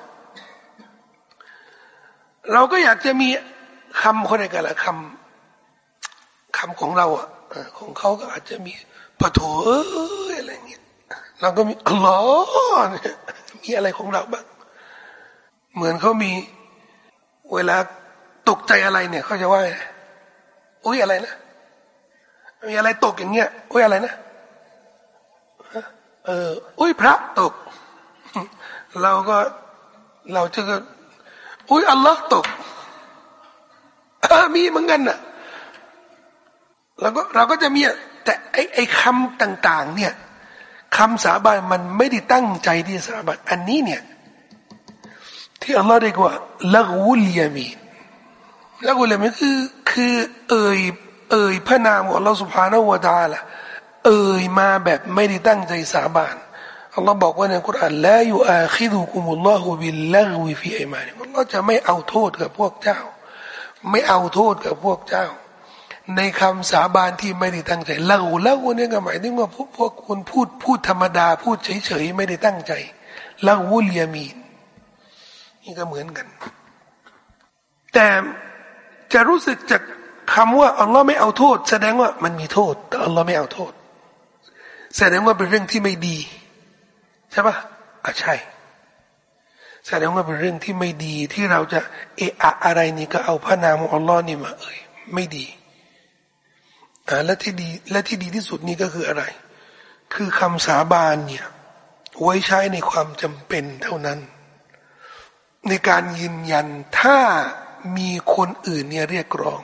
เราก็อยากจะมีคำคนไหนกันละคำคำของเราอะของเขาก็อาจจะมีปะโถเอ้ยอะไรเงี้ยเราก็มีอัลลอฮ์ มีอะไรของเราบ้างเหมือนเขามีเวลาตกใจอะไรเนี่ยเขาจะว่าอุ้ยอะไรนะมีอะไรตกอย่างเงี้ยอุ้ยอะไรนะเอออุ้ยพระตก เราก็เราจะก็อุ้ยอัลลอฮ์ตกมีเหมือนกันน่ะเราก็เราก็จะมีแต่ไอไอคำต่าง ๆ เนี่ย คำสาบานมันไม่ได้ตั้งใจที่สาบานอันนี้เนี่ยที่อัลลอฮ์เรียกว่าละกุลยามีละกุลยามีคือคือเอ่ยเอ่ยพระนามของอัลลอฮ์สุภาณวตาละเอ่ยมาแบบไม่ได้ตั้งใจสาบานอัลลอฮ์บอกว่าในคุรานละยูอาคิดุคุมุลลอฮุบิลละกุฟิอิมานิอัลลอฮ์จะไม่เอาโทษกับพวกเจ้า ไม่เอาโทษกับพวกเจ้า ในคำสาบานที่ไม่ได้ตั้งใจละกุละกุเนี่ยก็หมายถึงว่าพวกพวกคนพูดพูดธรรมดา พูดเฉยๆไม่ได้ตั้งใจละกุลยามีนนี่ก็เหมือนกัน แต่จะรู้สึกจากคำว่าอัลลอฮ์ไม่เอาโทษ แสดงว่ามันมีโทษ แต่อัลลอฮ์ไม่เอาโทษ แสดงว่าเป็นเรื่องที่ไม่ดี ใช่ปะอะใช่ แสดงว่าเป็นเรื่องที่ไม่ดีที่เราจะเอะอะอะไรนี่ก็เอาพระนามของอัลลอฮ์นี่มาเอ่ยไม่ดี อ่าและที่ดีและที่ดีที่สุดนี่ก็คืออะไร คือคำสาบานเนี่ยไว้ใช้ในความจำเป็นเท่านั้น ในการยืนยันถ้ามีคนอื่นเนี่ยเรียกร้อง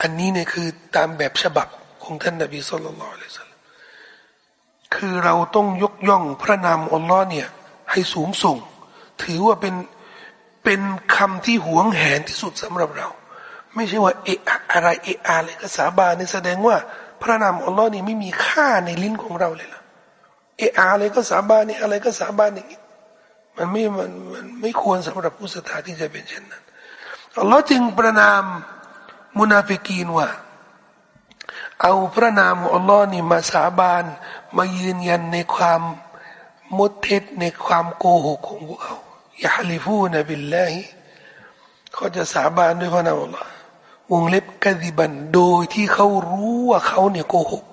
อันนี้เนี่ยคือตามแบบฉบับของท่านนบีสุลต่านละสัลคือเราต้องยกย่องพระนามอัลลอฮ์เนี่ยให้สูงส่ง ถือว่าเป็นเป็นคำที่หวงแหนที่สุดสำหรับเรา ไม่ใช่ว่าเอะอะไรเอะอะไรก็สาบานนี่แสดงว่า พระนามอัลลอฮ์นี่ไม่มีค่าในลิ้นของเราเลยล่ะเอะอะไรก็สาบานนี่อะไรก็สาบานอย่างนี้มันไม่มันมันไม่ควรสำหรับผู้ศรัทธาที่จะเป็นเช่นนั้นอัลลอฮ์จึงประณามมุนาฟิกีนว่า เอาพระนามอัลลอฮ์นี่มาสาบานมายืนยันในความมดเท็จในความโกหกของพวกเขาيحلفون بالله เขาจะสาบานด้วยพระนามอัลลอฮ์ วงเล็บكاذبا โดยที่เขารู้ว่าเขาเนี่ยโกหก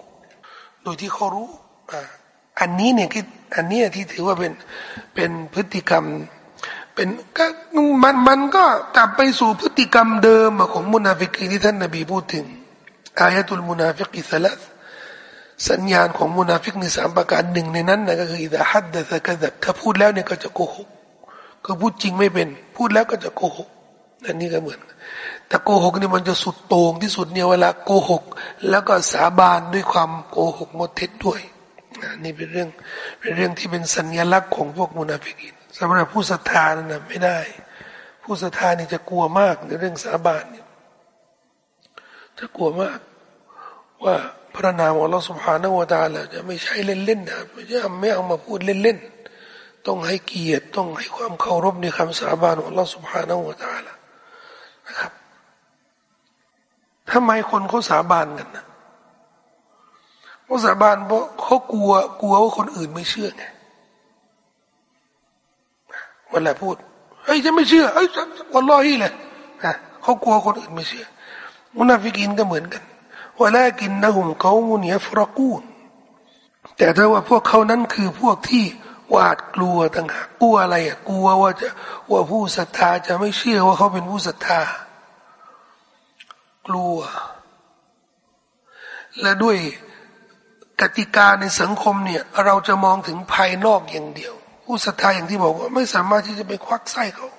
โดยที่เขารู้อ่าอันนี้เนี่ยคืออันนี้ที่ถือว่าเป็นเป็นพฤติกรรม เป็นก็มันมันก็กลับไปสู่พฤติกรรมเดิมของมุนาฟิกีนที่ท่านนบีพูดถึงآية المنافق ثلاث สัญญาณของมุนาฟิกในสามประการหนึ่งในนั้นนะก็คือإذا حدث كذب ถ้าพูดแล้วเนี่ยก็จะโกหกก็พูดจริงไม่เป็น พูดแล้วก็จะโกหกอันนี้ก็เหมือน แต่โกหกนี่มันจะสุดโต่งที่สุดเนี่ยเวลาโกหก แล้วก็สาบานด้วยความโกหกหมดเท็จด้วยนี่เป็นเรื่องเป็นเรื่องที่เป็นสัญลักษณ์ของพวกมุนาฟิกินสำหรับผู้ศรัทธาน่ะไม่ได้ ผู้ศรัทธานี่จะกลัวมากในเรื่องสาบานเนี่ยจะกลัวมาก ว่าพระนามอัลลอฮฺสุบฮานาวะตาละจะไม่ใช่เล่นๆนะไม่ใช่ไม่เอามาพูดเล่นๆต้องให้เกียรติต้องให้ความเคารพในคำสาบานของอัลลอฮฺสุบฮานาวะตาละนะครับ ทำไมคนเขาสาบานกันนะเขาสาบานเพราะเขากลัวกลัวว่าคนอื่นไม่เชื่อไงเวลาพูดเฮ้ยจะไม่เชื่อเฮ้ยวันลอฮีเลยฮะเขากลัวคนอื่นไม่เชื่อมุนาฟิกินก็เหมือนกันว่าแลกินนะหุมเขามุนียฟรกูนแต่ถ้าว่าพวกเขานั้นคือพวกที่หวาดกลัวต่างหากกลัวอะไรอะกลัวว่าจะว่าผู้ศรัทธาจะไม่เชื่อว่าเขาเป็นผู้ศรัทธา กลัว และด้วยกติกาในสังคมเนี่ย เราจะมองถึงภายนอกอย่างเดียว ผู้ศรัทธาอย่างที่บอกว่าไม่สามารถที่จะไปควักไส้เขา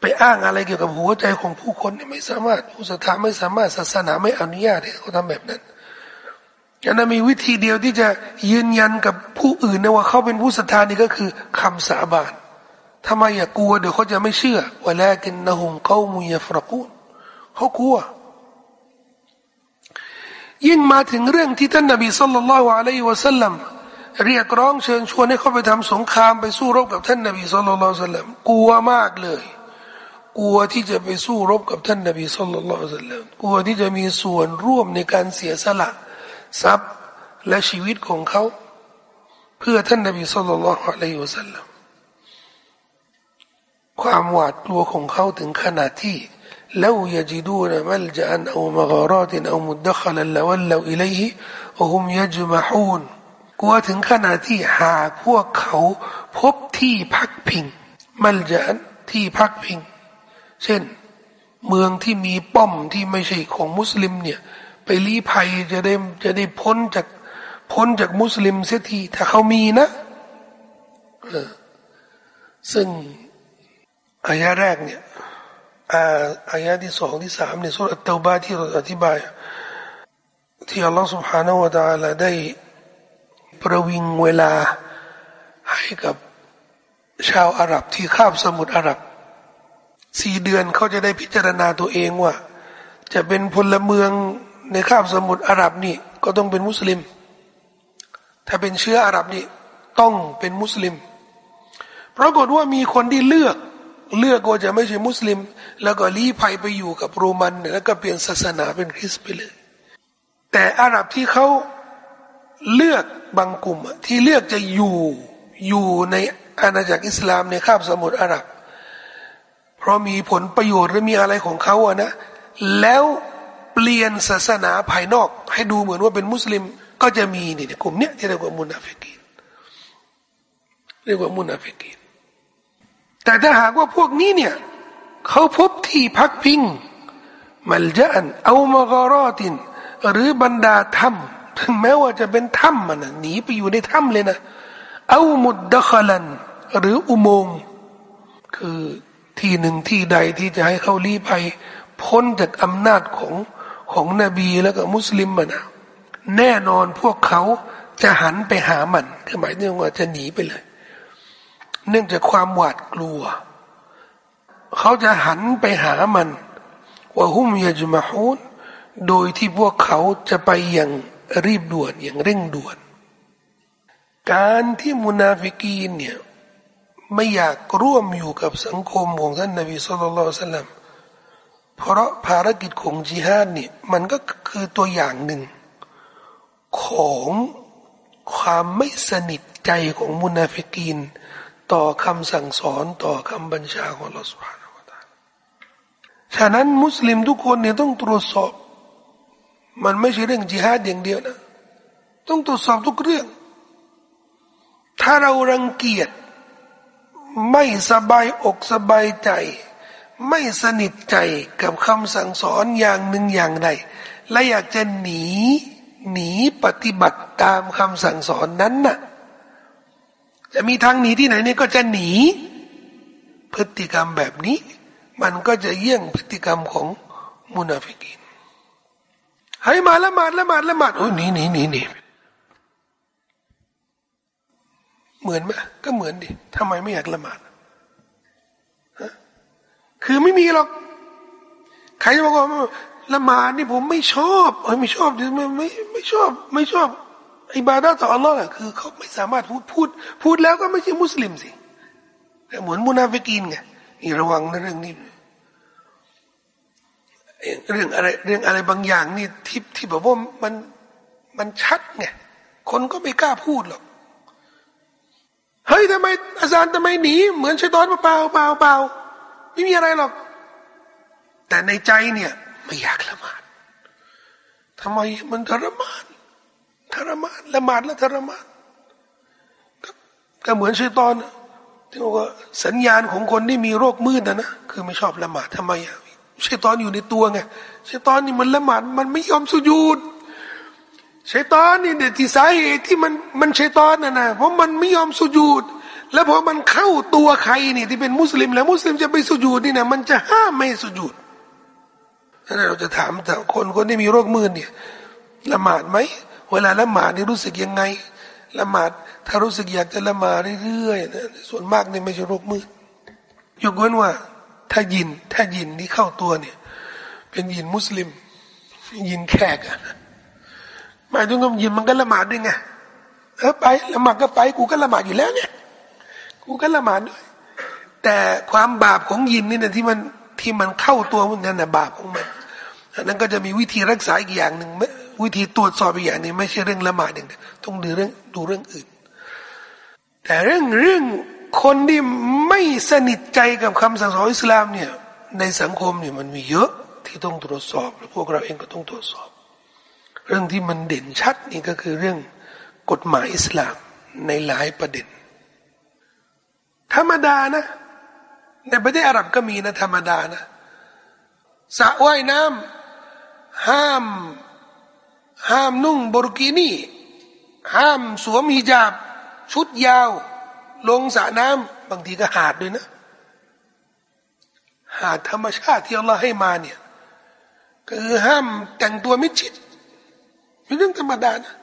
ไปอ้างอะไรเกี่ยวกับหัวใจของผู้คนเนี่ยไม่สามารถผู้ศรัทธาไม่สามารถศาสนาไม่อนุญาตให้เขาทำแบบนั้นอันนั้นมีวิธีเดียวที่จะยืนยันกับผู้อื่นนะว่าเขาเป็นผู้ศรัทธานี่ก็คือคำสาบานทำไมอย่ากลัวเดี๋ยวเขาจะไม่เชื่อว่าแลกินนะฮุมเขามุยฟรกูนเขากลัว ยิ่งมาถึงเรื่องที่ท่านนบีสุลต่านละอะลัยฮิวะสัลลัมเรียกร้องเชิญชวนให้เขาไปทำสงครามไปสู้รบกับท่านนบีสุลต่านละสัลลัมกลัวมากเลย กลัวที่จะไปสู้รบกับท่านนบีสุลต่านละสัลลัมกลัวที่จะมีส่วนร่วมในการเสียสละทรัพย์และชีวิตของเขา เพื่อท่านนบีสุลต่านละอะลัยฮิวสัลลัมความหวาดกลัวของเขาถึงขนาดที่ لو يجدون ملجأ أو مغارات أو مدخلا لولوا إليه وهم يجمحون กลัวถึงขนาดที่หากพวกเขาพบที่พักพิงมัลจันที่พักพิง เช่น เมืองที่มีป้อมที่ไม่ใช่ของมุสลิมเนี่ย ไปลี้ภัยจะได้จะได้พ้นจากพ้นจากมุสลิมเสียทีถ้าเขามีนะซึ่งอายะแรกเนี่ย อายะที่สองที่สามในสุรเตบาที่เราอธิบาย ที่อัลลอฮฺ سبحانه และ تعالى ได้ประวิงเวลาให้กับชาวอาหรับที่ข้ามสมุทรอาหรับสี่เดือนเขาจะได้พิจารณาตัวเองว่า จะเป็นพลเมืองในข้ามสมุทรอาหรับนี่ก็ต้องเป็นมุสลิม ถ้าเป็นเชื้ออาหรับนี่ต้องเป็นมุสลิมปรากฏว่ามีคนที่เลือก เลือกว่าจะไม่ใช่มุสลิม แล้วก็ลี้ภัยไปอยู่กับโรมันแล้วก็เปลี่ยนศาสนาเป็นคริสต์ไปเลย แต่อาหรับที่เขาเลือกบางกลุ่มที่เลือกจะอยู่อยู่ในอาณาจักรอิสลามในคาบสมุทรอาหรับ เพราะมีผลประโยชน์หรือมีอะไรของเขาอะนะ แล้วเปลี่ยนศาสนาภายนอก ให้ดูเหมือนว่าเป็นมุสลิม ก็จะมีนี่กลุ่มเนี้ยที่เรียกว่ามุนาฟิกีนเรียกว่ามุนาฟิกีน แต่ถ้าหากว่าพวกนี้เนี่ยเขาพบที่พักพิงมัลจันเอามากรอติน หรือบรรดาถ้ำถึงแม้ว่าจะเป็นถ้ำมันหนีไปอยู่ในถ้ำเลยนะ เอามุดดะคลัน หรืออุโมงค์คือที่หนึ่งที่ใดที่จะให้เขาลี้ภัยพ้นจากอำนาจของของนบีแล้วก็มุสลิมมันนะแน่นอนพวกเขาจะหันไปหามันคือหมายถึงว่าจะหนีไปเลย เนื่องจากความหวาดกลัว เขาจะหันไปหามันว่าหุมยาจมาฮูนโดยที่พวกเขาจะไปอย่างรีบด่วนอย่างเร่งด่วน การที่มุนาฟิกีนเนี่ยไม่อยากร่วมอยู่กับสังคมของท่านนบีสุลต่านสัลลัมเพราะภารกิจของจิฮาดเนี่ยมันก็คือตัวอย่างหนึ่ง ของความไม่สนิทใจของมุนาฟิกีน ต่อคำสั่งสอนต่อคำบัญชาของลอสวานฉะนั้นมุสลิมทุกคนเนี่ยต้องตรวจสอบ มันไม่ใช่เรื่องจิฮาดอย่างเดียวนะ ต้องตรวจสอบทุกเรื่อง ถ้าเรารังเกียจไม่สบายอกสบายใจ ไม่สนิทใจกับคำสั่งสอนอย่างหนึ่งอย่างใดและอยากจะหนีหนีปฏิบัติตามคำสั่งสอนนั้นน่ะ จะมีทางหนีที่ไหนเนี่ยก็จะหนี พฤติกรรมแบบนี้ มันก็จะเยี่ยงพฤติกรรมของมุนาฟิกินให้มาละหมาดละหมาดละหมาดโอ้หนีหนีหนีหนีเหมือนไหมก็เหมือนดิทำไมไม่อยากละหมาดคือไม่มีหรอกใครจะบอกว่าละหมาดนี่ผมไม่ชอบเอ้ยไม่ชอบดิไม่ไม่ไม่ชอบ ไม่ชอบ อิบาดาต่ออัลลอฮ์ะคือเขาไม่สามารถพูดพูด พูดแล้วก็ไม่ใช่มุสลิมสิแต่เหมือนมุนาฟิกินไงนี่ระวังนะเรื่องนี้เรื่องอะไรเรื่องอะไรบางอย่างนี่ที่ที่แบบว่ามันมันชัดไงคนก็ไม่กล้าพูดหรอกเฮ้ยทำไมอาจารย์ทำไมหนีเหมือนชัยตอนเปล่าเปล่าเปล่าไม่มีอะไรหรอก แต่ในใจเนี่ย ไม่อยากละหมาดทำไมมันทรมาน ทรมานละหมาดแล้วทรมานก็เหมือนชัยตอนที่บอกว่าสัญญาณของคนที่มีโรคมืดนะนะคือไม่ชอบละหมาดทำไมอะชัยตอนอยู่ในตัวไงชัยตอนนี่มันละหมาดมันไม่ยอมสุญูดชัยตอนนี่เนี่ยที่สาเหตุที่มันมันชัยตอนน่ะนะเพราะมันไม่ยอมสุญูดแล้วพอมันเข้าตัวใครนี่ที่เป็นมุสลิม แล้วมุสลิมจะไปสุญูดนี่นะมันจะห้ามไม่สุญูดถ้าเราจะถามแต่คนคนที่มีโรคมืดเนี่ยละหมาดไหม เวลาละหมาดนี่รู้สึกยังไง ละหมาดถ้ารู้สึกอยากจะละหมาดเรื่อยๆนะส่วนมากนี่ไม่ใช่โรคมืดยกเว้นว่า ถ้ายินถ้ายินที่เข้าตัวเนี่ย เป็นยินมุสลิม ยินแขกอะหมายถึงว่ายินมันก็ละหมาดด้วยไงเออไปละหมาดก็ไป กูก็ละหมาดอยู่แล้วเนี่ยกูก็ละหมาดด้วยแต่ความบาปของยินนี่นะที่มันที่มันเข้าตัวมันนั่นนะบาปของมันอันนั้นก็จะมีวิธีรักษาอีกอย่างหนึ่ง วิธีตรวจสอบอีกอย่างนึงไม่ใช่เรื่องละหมาดอย่างเดียวต้องดูเรื่องดูเรื่องอื่น แต่เรื่องเรื่องคนที่ไม่สนิทใจกับคำสั่งสอนอิสลามเนี่ยในสังคมเนี่ยมันมีเยอะที่ต้องตรวจสอบและพวกเราเองก็ต้องตรวจสอบ เรื่องที่มันเด่นชัดนี่ก็คือเรื่องกฎหมายอิสลามในหลายประเด็น ธรรมดานะ ในประเทศอาหรับก็มีนะธรรมดานะสระว่ายน้ำห้าม ห้ามนุ่งบรุกินี่ ห้ามสวมฮิญาบ ชุดยาว ลงสระน้ำบางทีก็หาดด้วยนะ หาดธรรมชาติที่อัลลอฮ์ให้มาเนี่ยคือห้ามแต่งตัวมิดชิดเป็นเรื่องธรรมดานะ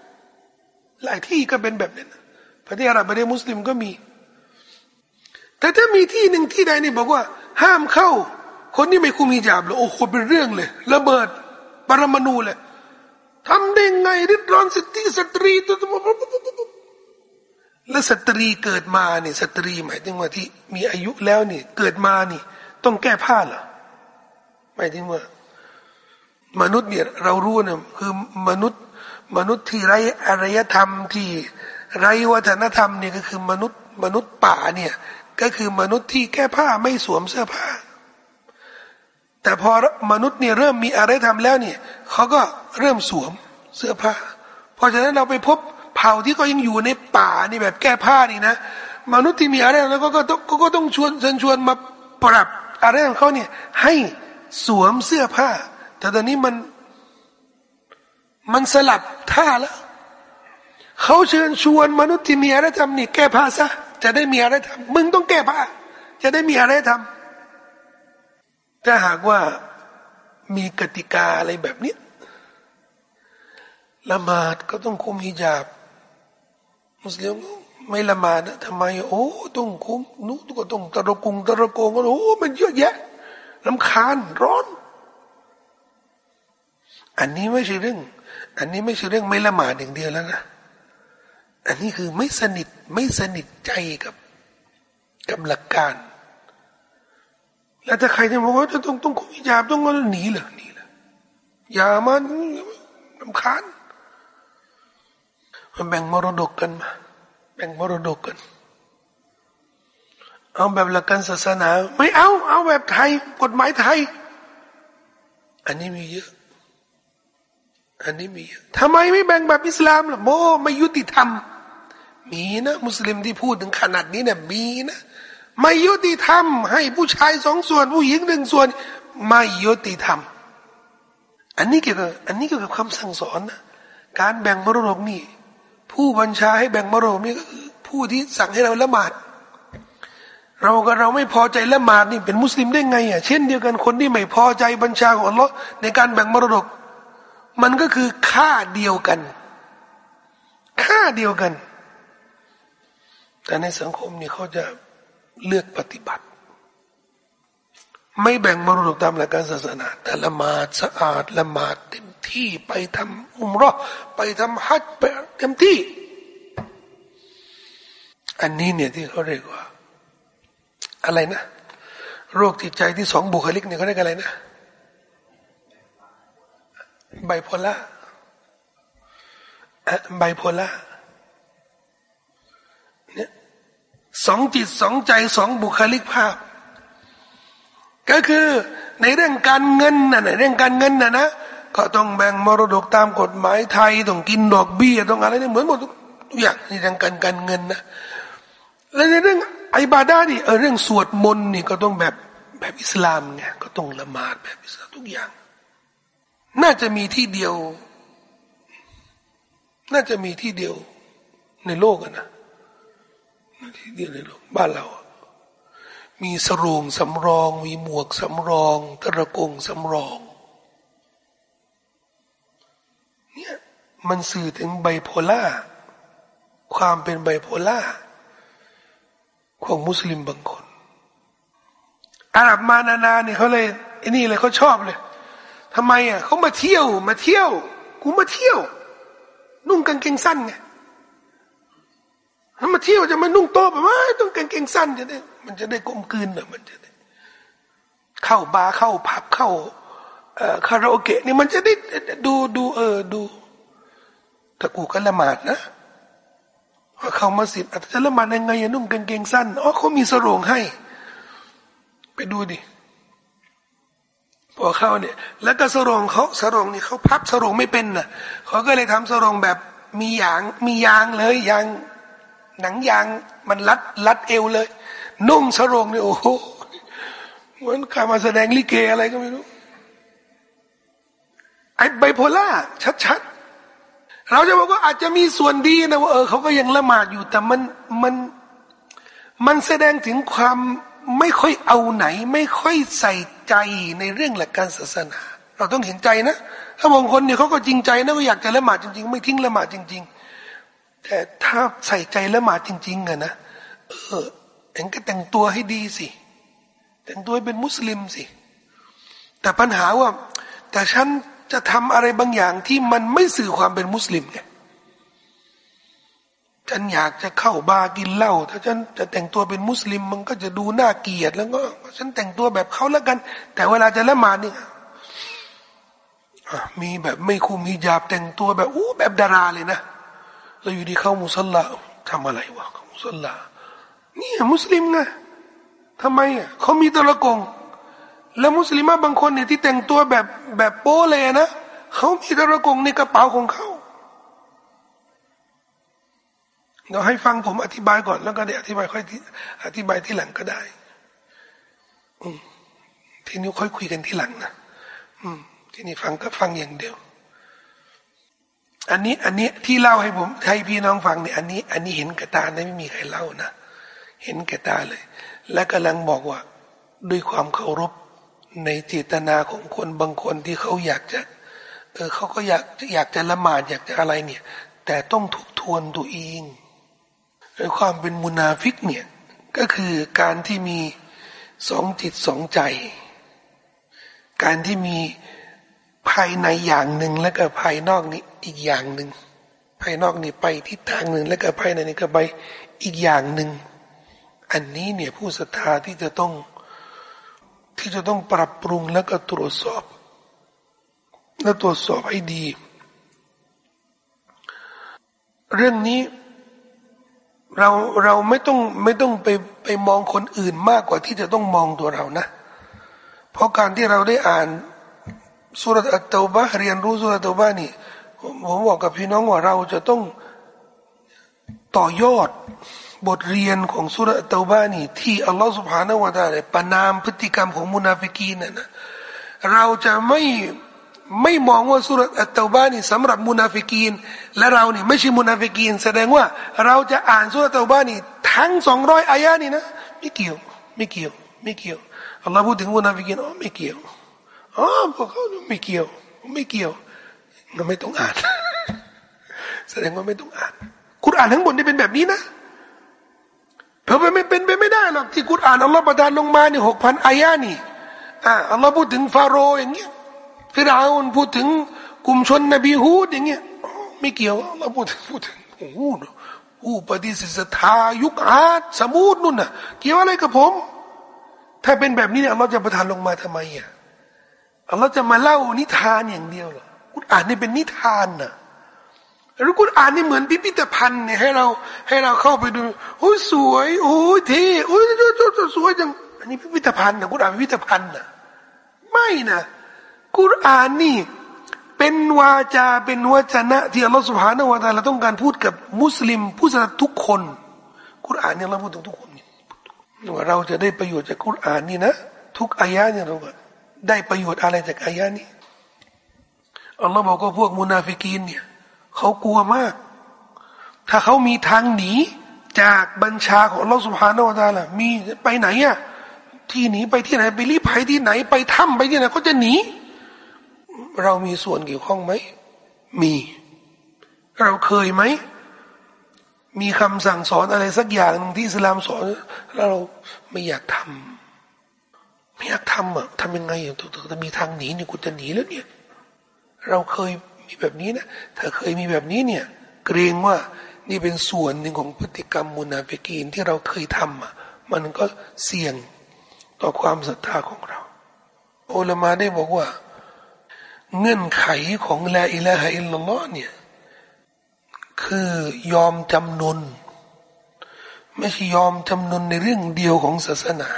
หลายที่ก็เป็นแบบนั้นประเทศอาหรับประเทศมุสลิมก็มี แต่ถ้ามีที่หนึ่งที่ใดนี่บอกว่า ห้ามเข้า คนที่ไม่คุมฮิญาบเลยโอ้โหเป็นเรื่องเลยระเบิดปรมาณูเลย ทำได้ไงลิดรอนสิทธิสตรีตัวและสตรีเกิดมาเนี่ยสตรีหมายถึงว่าที่มีอายุแล้วเนี่ยเกิดมานี่ ต้องแก้ผ้าเหรอหมายถึงว่า มนุษย์เนี่ยเรารู้นะคือมนุษย์ มนุษย์ที่ไร้อารยธรรมที่ไรวัฒนธรรมเนี่ยก็คือมนุษย์ มนุษย์ป่าเนี่ย ก็คือมนุษย์ที่แก้ผ้าไม่สวมเสื้อผ้า แต่พอมนุษย์เนี่ยเริ่มมีอารยธรรมแล้วเนี่ยเขาก็เริ่มสวมเสื้อผ้า เพราะฉะนั้นเราไปพบเผ่าที่ก็ยังอยู่ในป่านี่แบบแก้ผ้านี่นะ มนุษย์ที่มีอะไรแล้วก็ก็ต้องก็ต้องชวนเชิญชวนมาปรับอะไรของเขาเนี่ยให้สวมเสื้อผ้า แต่ตอนนี้มันมันสลับท่าแล้วเขาเชิญชวนมนุษย์ที่มีอะไรทำนี่แก้ผ้าซะจะได้มีอะไรทำมึงต้องแก้ผ้า จะได้มีอะไรทำ ถ้าหากว่ามีกติกาอะไรแบบนี้ละหมาดก็ต้องคุมฮิญาบ มุสลิมไม่ละหมาดนะทำไม โอ้ต้องคุมนู้ก็ต้องตะระกุงตะระโกงก็โอ้มันเยอะแยะลำคาญร้อน อันนี้ไม่ใช่เรื่อง อันนี้ไม่ใช่เรื่องไม่ละหมาดอย่างเดียวแล้วนะอันนี้คือไม่สนิทไม่สนิทใจกับกับหลักการ แล้วถ้าใครจะบอกว่าต้องต้องคุมฮิญาบต้องก็หนีเลยหนีเลยอย่ามันลำคาญมาแบ่งมรดกกันมา แบ่งมรดกกัน เอาแบบหลักการศาสนา ไม่เอา เอาแบบไทย กฎหมายไทย อันนี้มีเยอะ อันนี้มีเยอะทำไมไม่แบ่งแบบอิสลามล่ะโมไม่ยุติธรรม มีนะ มุสลิมที่พูดถึงขนาดนี้เนี่ยมีนะ ไม่ยุติธรรม ให้ผู้ชายสองส่วน ผู้หญิงหนึ่งส่วน ไม่ยุติธรรม อันนี้เกี่ยวกับอันนี้เกี่ยวกับคำสั่งสอนนะการแบ่งมรดกนี่ ผู้บัญชาให้แบ่งมรดกนี่ก็คือผู้ที่สั่งให้เราละหมาด เราก็เราไม่พอใจละหมาดนี่เป็นมุสลิมได้ไงอะเช่นเดียวกันคนที่ไม่พอใจบัญชาของอัลลอฮ์ในการแบ่งมรดก มันก็คือค่าเดียวกัน ค่าเดียวกัน แต่ในสังคมนี่เขาจะ เลือกปฏิบัติ ไม่แบ่งมรดกตามหลักการศาสนา แต่ละหมาดสะอาดละหมาดเต็มที่ไปทำอุมรอไปทำฮัจไปเต็มที่ อันนี้เนี่ยที่เขาเรียกว่า อะไรนะ โรคจิตใจที่สองบุคลิกเนี่ยเขาเรียกอะไรนะไบโพล่าไบโพล่าเนี่ย สองจิตสองใจสองบุคลิกภาพ ก็คือในเรื่องการเงินน่ะในเรื่องการเงินน่ะนะก็ต้องแบ่งมรดกตามกฎหมายไทยต้องกินดอกเบี้ยต้องอะไรนี่เหมือนหมดทุกอย่างในทางการการเงินนะแล้วในเรื่องไอบาดานี่เออเรื่องสวดมนต์นี่ก็ต้องแบบแบบอิสลามไงก็ต้องละหมาดแบบอิสลามทุกอย่าง น่าจะมีที่เดียว น่าจะมีที่เดียวในโลกนะ ที่เดียวในโลกบ้านเรา มีสรงสำรอง มีหมวกสำรองตะระกงสำรองเนี่ยมันสื่อถึงไบโพล่าความเป็นไบโพล่าของมุสลิมบางคน อาหรับมานานาเนี่ยเขาเลยไอ้นี่เลยเขาชอบเลยทำไมอะเขามาเที่ยวมาเที่ยว กูมาเที่ยว นุ่งกางเกงสั้นไง ถ้ามาเที่ยวจะมานุ่งโต๊ะแบบว่าต้องกางเกงสั้นจะได้มันจะได้กลมกลืนเน่ะมันจะได้ เข้าบาร์เข้าผับเข้าคาราโอเกะนี่มันจะได้ดูดูเออดูแต่กูก็ละหมาดนะว่าเข้ามาสิทธิ์อาจจะละหมาดยังไงนุ่งกางเกงสั้นอ๋อเขามีสรงให้ ไปดูดิพอเข้าเนี่ย แล้วก็สรงเขาสรงนี่เขาพับสรงไม่เป็นน่ะเขาก็เลยทำสรงแบบมียางมียางเลยยาง หนังยางมันรัดรัดเอวเลย นุ่งสรงเนี่ยโอ้โหเหมือนใครมาแสดงลิเกอะไรก็ไม่รู้ไอ้ไบโพล่าชัดๆ เราจะบอกว่าอาจจะมีส่วนดีนะว่าเออเขาก็ยังละหมาดอยู่ แต่มันมันมันแสดงถึงความไม่ค่อยเอาไหน ไม่ค่อยใส่ใจในเรื่องหลักการศาสนา เราต้องเห็นใจนะ ถ้าบางคนเนี่ยเขาก็จริงใจนะว่าอยากจะละหมาดจริง ๆ ไม่ทิ้งละหมาดจริง ๆ แต่ถ้าใส่ใจละหมาดจริง ๆอะนะเออเองก็แต่งตัวให้ดีสิ แต่งตัวเป็นมุสลิมสิ แต่ปัญหาว่า แต่ฉันจะทำอะไรบางอย่างที่มันไม่สื่อความเป็นมุสลิมไงฉันอยากจะเข้าบาร์กินเหล้าถ้าฉันจะแต่งตัวเป็นมุสลิม มันก็จะดูน่าเกลียดแล้วก็ ฉันแต่งตัวแบบเขาแล้วกัน แต่เวลาจะละหมาดนี่มีแบบไม่คุมฮิญาบแต่งตัวแบบอู้แบบดาราเลยนะ แล้วอยู่ดีเข้ามุสลิมทำอะไรวะเข้ามุสลิมเนี่ยมุสลิมไงทำไมอะเขามีตะละกุง แล้วมุสลิมบางคนเนี่ยที่แต่งตัวแบบแบบโป๊เลยนะเขามีตะระกงในกระเป๋าของเขาเดี๋ยวให้ฟังผมอธิบายก่อนแล้วก็เดี๋ยวอธิบายค่อยอธิบายที่หลังก็ได้ทีนี้ค่อยคุยกันที่หลังนะอืม ทีนี้ฟังก็ฟังอย่างเดียว อันนี้อันนี้ที่เล่าให้ผมให้พี่น้องฟังเนี่ยอันนี้ อันนี้เห็นกระตานะไม่มีใครเล่านะเห็นกระตาเลย และกำลังบอกว่า ด้วยความเคารพในเจตนาของคนบางคนที่เขาอยากจะ เออเขาก็อยากอยากจะละหมาดอยากจะอะไรเนี่ย แต่ต้องทบทวนตัวเองในความเป็นมุนาฟิกเนี่ย ก็คือการที่มีสองจิตสองใจ การที่มีภายในอย่างหนึ่งแล้วก็ภายนอกนี้ อีกอย่างหนึ่งภายนอกนี่ไปทิศทางหนึ่งแล้วก็ภายในนี่ก็ไปอีกอย่างหนึ่งอันนี้เนี่ยผู้ศรัทธาที่จะต้องที่จะต้องปรับปรุงแล้วก็ตรวจสอบ และตรวจสอบให้ดี เรื่องนี้เราเราไม่ต้องไม่ต้องไปไปมองคนอื่นมากกว่าที่จะต้องมองตัวเรานะ เพราะการที่เราได้อ่านสุรอัตตบะเรียนรู้สุรอัตตบะนี่ ผมบอกกับพี่น้องว่าเราจะต้องต่อยอดบทเรียนของซูเราะฮ์อัตเตาบะฮ์นี่ ที่อัลลอฮฺสุบฮานาวะตาเลยประนามพฤติกรรมของมุนาฟิกีนนะนะเราจะไม่ไม่มองว่าซูเราะฮ์อัตเตาบะฮ์นี่สำหรับมุนาฟิกีน และเราเนี่ยไม่ใช่มุนาฟิกีน แสดงว่าเราจะอ่านซูเราะฮ์อัตเตาบะฮ์นี่ทั้งสองร้อยอายะนี่นะไม่เกี่ยวไม่เกี่ยวไม่เกี่ยวอัลลอฮ์พูดถึงมุนาฟิกีนอ๋อไม่เกี่ยวอ๋อพวกเขาไม่เกี่ยวไม่เกี่ยว เราไม่ต้องอ่าน แสดงว่าไม่ต้องอ่านคุณอ่านทั้งหมดนี่เป็นแบบนี้นะเพราะไม่เป็นไปไม่ได้หรอกที่คุณอ่านอัลลอฮ์ประทานลงมาเนี่ยหกพันอายะนี่อ่าอัลลอฮ์พูดถึงฟาโรอย่างเงี้ยฟิราอุนพูดถึงกลุ่มชนนบีฮูดอย่างเงี้ยไม่เกี่ยวเราพูดถึงพูดถึงโอ้โหผู้ปฏิเสธศรัทธายุคอาดสมูดนู่นน่ะ เกี่ยวอะไรกับผม ถ้าเป็นแบบนี้เนี่ยเราจะประทานลงมาทำไมอะเราจะมาเล่านิทานอย่างเดียวหรอ กุณอ่านนี่เป็นนิทานน่ะหรือกุณอ่านนี่เหมือนพิพิธภัณฑ์เนี่ยให้เราให้เราเข้าไปดูโอ้ยสวยโอ้ยเท่โอ้ยสวยจังอันนี้พิพิธภัณฑ์นะกุณอ่านพิพิธภัณฑ์น่ะไม่นะกุรอานนี่เป็นวาจาเป็นวจนะ ที่อัลลอฮฺสุบฮานาวะตาเราต้องการพูดกับมุสลิม ผู้ศรัทธาทุกคนกุรอานเนี่ยเราพูดถึงทุกคนว่าเราจะได้ประโยชน์จากกุรอานนี่นะทุกอายะเนี่ยเราได้ประโยชน์อะไรจากอายะนี้ อัลลอฮ์บอกว่าพวกมุนาฟิกีนเนี่ยเขากลัวมาก ถ้าเขามีทางหนีจากบัญชาของอัลลอฮฺสุบฮานาวะตาล่ะมีไปไหนอะที่หนีไปที่ไหนไปรีภัยที่ไหน ไปถ้ำไปที่ไหนเขาจะหนี เรามีส่วนเกี่ยวข้องไหม มี เราเคยไหม มีคำสั่งสอนอะไรสักอย่างที่อิสลามสอนแล้วเราไม่อยากทำไม่อยากทำอะทำยังไงอะตัวจะมีทางหนีเนี่ยกูจะหนีแล้วเนี่ย เราเคยมีแบบนี้นะถ้าเคยมีแบบนี้เนี่ย เกรงว่านี่เป็นส่วนหนึ่งของพฤติกรรมมุนาฟิกีนที่เราเคยทำมันก็เสี่ยงต่อความศรัทธาของเราโอลมาได้บอกว่า เงื่อนไขของละอิละฮะอิลลอฮ์เนี่ยคือยอมจำนนไม่ใช่ยอมจำนนในเรื่องเดียวของศาสนา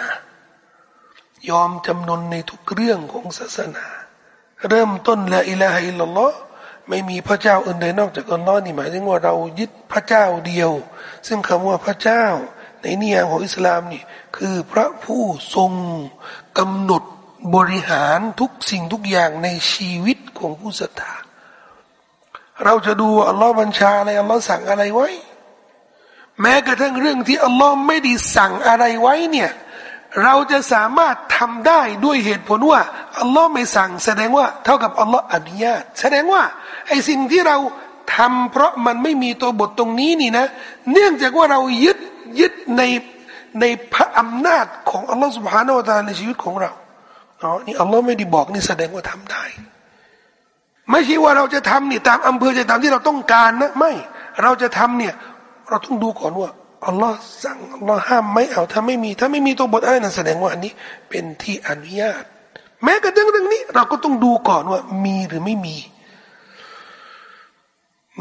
ยอมจำนนในทุกเรื่องของศาสนา เริ่มต้นละอิละฮะอิลลอฮ์ไม่มีพระเจ้าอื่นใดนอกจากอัลลอฮ์นี่หมายถึงว่าเรายึดพระเจ้าเดียว ซึ่งคำว่าพระเจ้า ในนิยามของอิสลามนี่คือพระผู้ทรงกำหนดบริหารทุกสิ่งทุกอย่างในชีวิตของผู้ศรัทธาเราจะดูอัลลอฮ์บัญชาอะไรอัลลอฮ์สั่งอะไรไว้ แม้กระทั่งเรื่องที่อัลลอฮ์ไม่ได้สั่งอะไรไว้เนี่ย เราจะสามารถทำได้ด้วยเหตุผลว่าอัลลอฮ์ไม่สั่ง แสดงว่าเท่ากับอัลลอฮ์อนุญาต แสดงว่าไอ้สิ่งที่เราทำเพราะมันไม่มีตัวบทตรงนี้นี่นะ เนื่องจากว่าเรายึดยึดในในพระอำนาจของอัลลอฮ์สุบฮานาวะตาในชีวิตของเราอ๋อนี่อัลลอฮ์ไม่ได้บอกนี่แสดงว่าทำได้ ไม่ใช่ว่าเราจะทำนี่ตามอำเภอใจตามที่เราต้องการนะไม่ เราจะทำเนี่ย เราต้องดูก่อนว่า อัลลอฮ์สั่งอัลลอฮ์ห้ามไม่เอาถ้าไม่มี ถ้าไม่มีตัวบทอะไรนั่นแสดงว่าอันนี้ เป็นที่อนุญาต แม้กระทั่งเรื่องนี้ เราก็ต้องดูก่อนว่า มีหรือไม่มี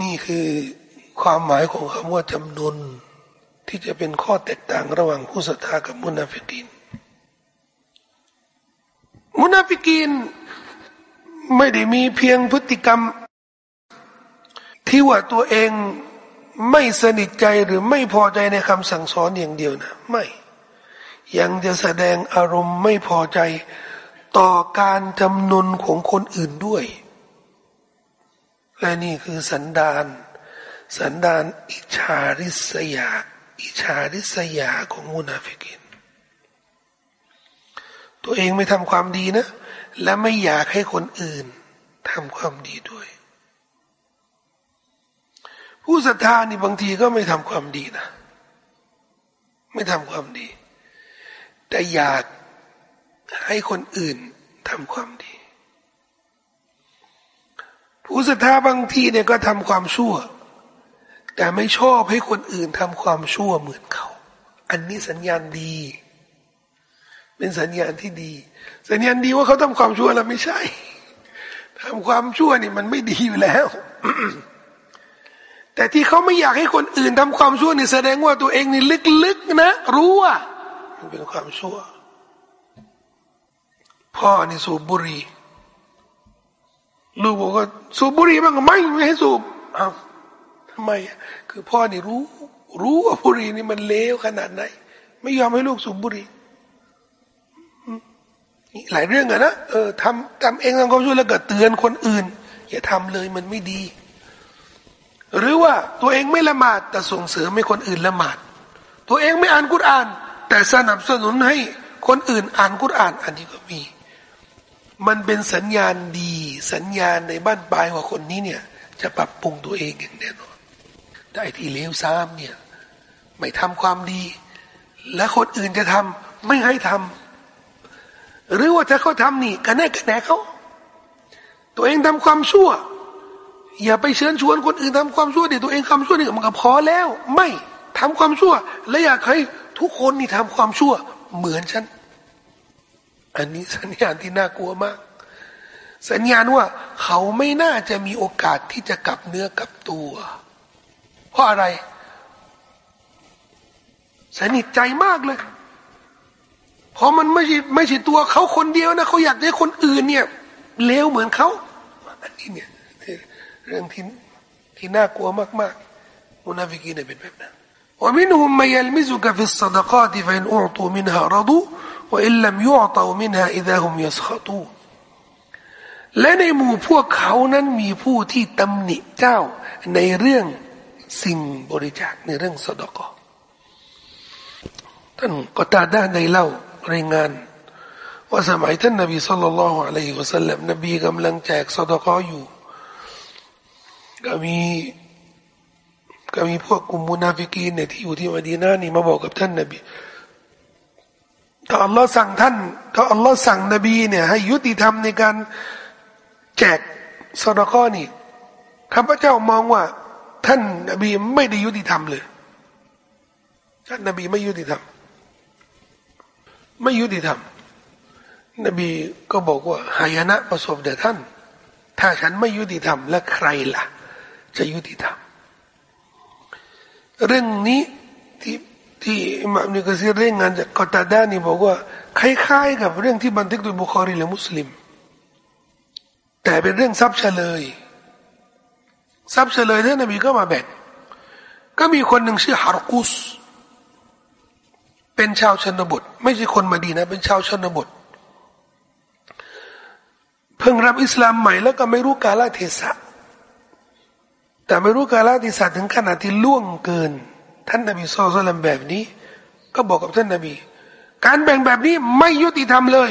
นี่คือความหมายของคำว่าจำนวนที่จะเป็นข้อแตกต่างระหว่างผู้ศรัทธากับมุนาฟิกินมุนาฟิกีนไม่ได้มีเพียงพฤติกรรม ที่ว่าตัวเอง ไม่สนิทใจหรือไม่พอใจในคำสั่งสอนอย่างเดียวนะไม่ ยังจะแสดงอารมณ์ไม่พอใจต่อการจำนนของคนอื่นด้วย และนี่คือสันดาน สันดานอิจาริษยา อิจาริษยาของมุนาฟิกิน ตัวเองไม่ทำความดีนะ และไม่อยากให้คนอื่นทำความดีด้วย ผู้ศรัทธานี่บางทีก็ไม่ทำความดีนะ ไม่ทำความดี แต่อยากให้คนอื่นทำความดี ผู้ศรัทธาบางทีเนี่ยก็ทำความชั่ว แต่ไม่ชอบให้คนอื่นทำความชั่วเหมือนเขา อันนี้สัญญาณดี เป็นสัญญาณที่ดี สัญญาณดีว่าเขาทำความชั่วแล้วไม่ใช่ทำความชั่วนี่มันไม่ดีอยู่แล้ว แต่ที่เขาไม่อยากให้คนอื่นทำความชั่วนี่แสดงว่าตัวเองนี่ลึกๆนะ รู้ว่ามันเป็นความชั่ว พ่อนี่สูบบุหรี่ลูกบอกว่าสูบบุหรี่บ้างไม่ไม่ให้สูบอ้าวทำไมคือพ่อนี่รู้ รู้ว่าบุหรี่นี่มันเลวขนาดไหน ไม่ยอมให้ลูกสูบบุหรี่หลายเรื่องอะนะเออทำทำเองทำความชั่วแล้วก็เตือนคนอื่น อย่าทำเลยมันไม่ดี หรือว่าตัวเองไม่ละหมาดแต่ส่งเสริมให้คนอื่นละหมาด ตัวเองไม่อ่านกุรอาน แต่สนับสนุนให้คนอื่นอ่านกุรอาน อันนี้ก็มี มันเป็นสัญญาณดี สัญญาณในบ้านปลายว่าคนนี้เนี่ย จะปรับปรุงตัวเองอย่างแน่นอนแต่ที่เลวซ้ำเนี่ย ไม่ทำความดี และคนอื่นจะทำไม่ให้ทำหรือว่าถ้าเขาทำนี่กันแน่กันแน่เขาตัวเองทำความชั่ว อย่าไปเชิญชวนคนอื่นทำความชั่วดิตัวเองทำชั่วนี่มันก็พอแล้ว ไม่ทำความชั่ว และอยากให้ทุกคนนี่ทำความชั่ว เหมือนฉัน อันนี้สัญญาณที่น่ากลัวมาก สัญญาณว่าเขาไม่น่าจะมีโอกาสที่จะกลับเนื้อกลับตัว เพราะอะไร สนิทใจมากเลยเพราะมันไม่ใช่ไม่ใช่ตัวเขาคนเดียวนะเขาอยากให้คนอื่นเนี่ยเลวเหมือนเขาอันนี้เนี่ย เรื่องที่ที่น่ากลัวมากๆมุนาฟิกีเนี่ยเป็นแบบนั้น ومنهم من يلمزك في الصدقات فإن أعطوا منها رضوا وإن لم يعطوا منها إذا هم يسخطون และในหมู่พวกเขานั้นมีผู้ที่ตำหนิเจ้าในเรื่องสิ่งบริจาคในเรื่องสดกท่านก็ตาด้านในเล่ารายงาน ว่าสมัยท่านนบีสุลต่านละฮ์อะลัยฮิวะสัลลัมนบีกำลังแจกสดกอยู่ ก็มีก็มีพวกกลุ่มมุนาฟิกีนเนี่ยที่อยู่ที่มดีนานี่มาบอกกับท่านนบีถ้าอัลลอฮ์สั่งท่านถ้าอัลลอฮ์สั่งนบีเนี่ยให้ยุติธรรมในการแจกสดข้อนี่ข้าพเจ้ามองว่า ท่านนบีไม่ได้ยุติธรรมเลย ท่านนบีไม่ยุติธรรม ไม่ยุติธรรม นบีก็บอกว่าหายนะประสบแด่ท่าน ถ้าฉันไม่ยุติธรรมและใครล่ะ จะยุติธรรมเรื่องนี้ที่ที่อิมามนิกซีเรื่องงานจากกอตาดานี่บอกว่าคล้ายๆกับเรื่องที่บันทึกโดยบุคอรีและมุสลิม แต่เป็นเรื่องทรัพย์เฉลยทรัพย์เฉลยท่านนบีก็มาแบ่ง ก็มีคนหนึ่งชื่อฮารกุส เป็นชาวชนบท ไม่ใช่คนมาดีนะ เป็นชาวชนบท เพิ่งรับอิสลามใหม่แล้วก็ไม่รู้กาลเทศะ แต่ไม่รู้กาลเทศะถึงขนาดที่ล่วงเกิน ท่านนบีสุลต่านแบบนี้ ก็บอกกับท่านนบี การแบ่งแบบนี้ไม่ยุติธรรมเลย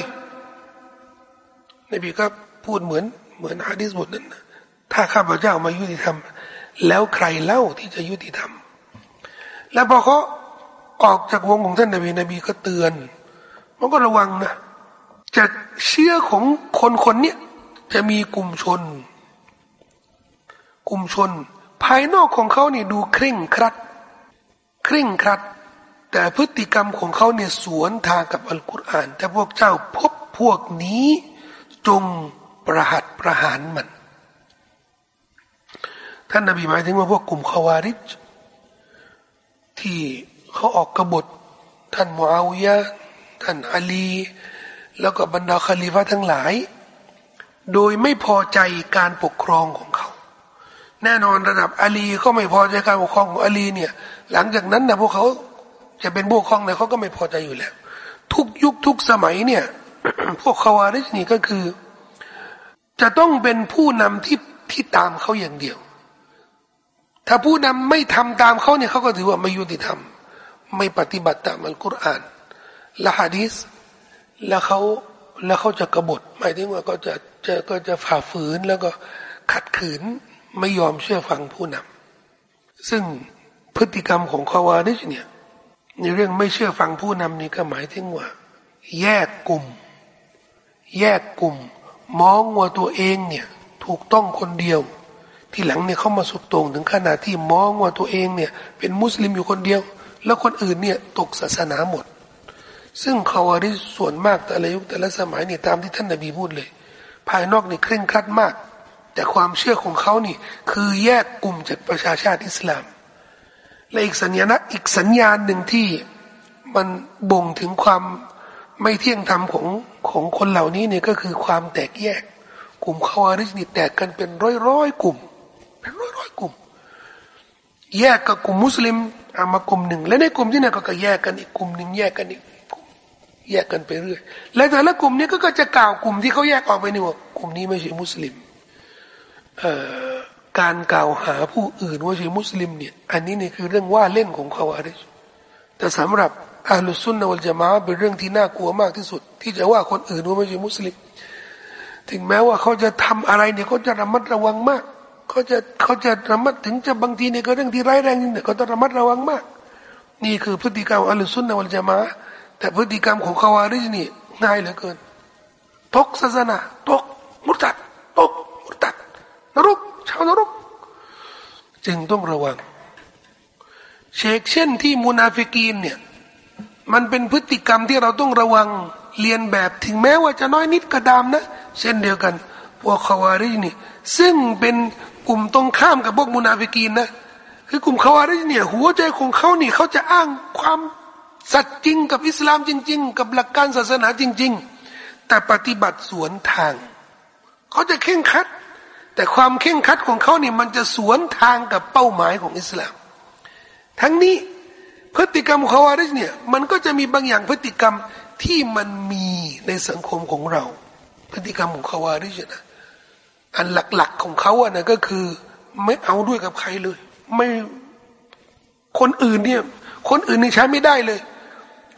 นบีก็พูดเหมือนเหมือนฮะดิษบทนั้นถ้าข้าพเจ้ามายุติธรรม แล้วใครเล่าที่จะยุติธรรม แล้วพอเขาออกจากวงของท่านนบีนบีก็เตือน มันก็ระวังนะจากเชื่อของคนคนนี้จะมีกลุ่มชน กลุ่มชน ภายนอกของเขานี่ดูเคร่งครัด เคร่งครัด แต่พฤติกรรมของเขาเนี่ยสวนทางกับอัลกุรอานแต่พวกเจ้าพบพวกนี้จงประหัตประหารมัน ท่านนบีหมายถึงว่าพวกกลุ่มขาวาริจที่เขาออกกบฏท่านมูอาวิยะท่านอาลี แล้วก็บรรดาคาลิฟะทั้งหลาย โดยไม่พอใจการปกครองของเขา แน่นอนระดับอาลีก็ไม่พอใจการปกครองของอาลีเนี่ย หลังจากนั้นนะพวกเขาจะเป็นพวกครองเนี่ยเขาก็ไม่พอใจอยู่แล้ว ทุกยุคทุกสมัยเนี่ย พวกคาวาริชนี่ก็คือ จะต้องเป็นผู้นำที่ที่ตามเขาอย่างเดียว ถ้าผู้นำไม่ทำตามเขาเนี่ยเขาก็ถือว่าไม่ยุติธรรม ไม่ปฏิบัติตามอัลกุรอานละฮะดีสแล้วเขาแล้วเขาจะกบฏหมายถึงว่าก็จะจะก็จะฝ่าฝืนแล้วก็ขัดขืน ไม่ยอมเชื่อฟังผู้นำซึ่งพฤติกรรมของคาวาริชเนี่ยในเรื่องไม่เชื่อฟังผู้นำนี่ก็หมายถึงว่า แยกกลุ่ม แยกกลุ่ม มองว่าตัวเองเนี่ยถูกต้องคนเดียว ที่หลังเนี่ยเขามาสุดโต่งถึงขนาดที่มองว่าตัวเองเนี่ยเป็นมุสลิมอยู่คนเดียว แล้วคนอื่นเนี่ยตกศาสนาหมด ซึ่งคาวาริส่วนมากแต่ละยุคแต่ละสมัยเนี่ยตามที่ท่านนบีพูดเลย ภายนอกนี่เคร่งครัดมาก แต่ความเชื่อของเขานี่ คือแยกกลุ่มจากประชาชาติอิสลาม และอีกสัญญาณอีกสัญญาณหนึ่งที่มันบ่งถึงความไม่เที่ยงธรรมของของคนเหล่านี้เนี่ยก็คือความแตกแยก กลุ่มคาวาริจนี่แตกกันเป็นร้อยร้อยกลุ่ม เป็นร้อยร้อยกลุ่ม แยกกับกลุ่มมุสลิมอามากลุ่มหนึ่ง และในกลุ่มที่นี่นก็แยกกันอีกกลุ่มหนึ่งแยกกันอีกแยกกันไปเรื่อย และแต่ละกลุ่มนี้ก็จะกล่าวกลุ่มที่เขาแยกออกไปนี่ว่ากลุ่มนี้ไม่ใช่มุสลิม การกล่าวหาผู้อื่นว่าใช่มุสลิมเนี่ย อันนี้เนี่ยคือเรื่องว่าเล่นของเขาอะไรแต่สำหรับอัลลอฮฺซุนนวลจามะเป็นเรื่องที่น่ากลัวมากที่สุด ที่จะว่าคนอื่นว่าไม่ใช่มุสลิม ถึงแม้ว่าเขาจะทำอะไรเนี่ยเขาจะระมัดระวังมากเขาจะเขาจะระมัดถึงจะบางทีเนี่ยก็เรื่องที่ร้ายแรงเนี่ยเขาต้องระมัดระวังมาก นี่คือพฤติกรรมอัลลอฮฺซุนนะวัลจามะแต่พฤติกรรมของเขาวาริจนี่ง่ายเหลือเกิน ตกศาสนา ตกมุตัดตกมุตัด นรก ชาวนรก จึงต้องระวัง เชกเช่นที่มุนาฟิกีนเนี่ย มันเป็นพฤติกรรมที่เราต้องระวังเรียนแบบถึงแม้ว่าจะน้อยนิดก็ตามนะ เช่นเดียวกัน พวกคาวาริจนี่ ซึ่งเป็นกลุ่มตรงข้ามกับพวกมุนาฟิกีนนะคือกลุ่มคาวาริจเนี่ย หัวใจของเขานี่เขาจะอ้างความสัตย์จริงกับอิสลามจริง ๆ กับหลักการศาสนาจริง ๆ แต่ปฏิบัติสวนทาง เขาจะเคร่งครัด แต่ความเคร่งครัดของเขาเนี่ยมันจะสวนทางกับเป้าหมายของอิสลาม ทั้งนี้พฤติกรรมของวาริชเนี่ยมันก็จะมีบางอย่างพฤติกรรมที่มันมีในสังคมของเรา พฤติกรรมของเขาวาริชนะอันหลักๆของเขาอะนะก็คือไม่เอาด้วยกับใครเลย ไม่คนอื่นเนี่ย คนอื่นนี่ใช้ไม่ได้เลย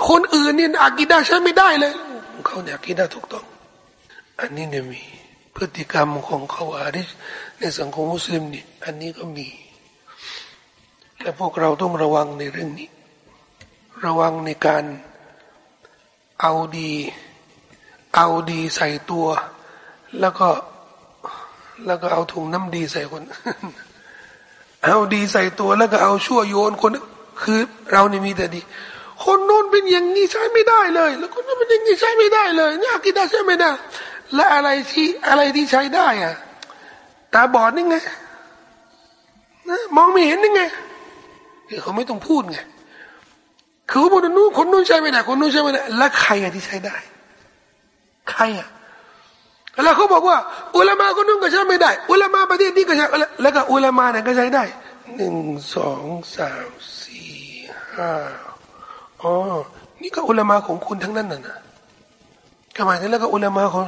คนอื่นเนี่ยอากิดาใช้ไม่ได้เลย เขาเนี่ยอากิดาถูกต้อง อันนี้เนี่ยมี พฤติกรรมของเขาอาริชในสังคมมุสลิมนี่อันนี้ก็มี และพวกเราต้องระวังในเรื่องนี้ ระวังในการเอาดี เอาดีใส่ตัว แล้วก็แล้วก็เอาถุงน้ำดีใส่คน เอาดีใส่ตัวแล้วก็เอาชั่วโยนคนคือเรานี่มีแต่ดี คนโน้นเป็นอย่างนี้ใช้ไม่ได้เลย แล้วคนโน้นเป็นอย่างนี้ใช้ไม่ได้เลยนี่อากิดาใช้ไม่ได้ และอะไรที่อะไรที่ใช้ได้อะตาบอดนี่ไงนะมองไม่เห็นนี่ไงเขาไม่ต้องพูดไงคือเขาบอกนู้นคนนู้นใช้ไม่ได้คนนู้นใช้ไม่ได้แล้วใครอะที่ใช้ได้ ใครอะแล้วเขาบอกว่า อุลามาคนนู้นก็ใช้ไม่ได้ อุลามาประเทศนี้ก็ใช้แล้วก็อุลามาเนี่ยก็ใช้ได้หนึ่งสองสามสี่ห้าอ๋อนี่ก็อุลามาของคุณทั้งนั้นน่ะนะทำไมแล้วก็อุลามาของ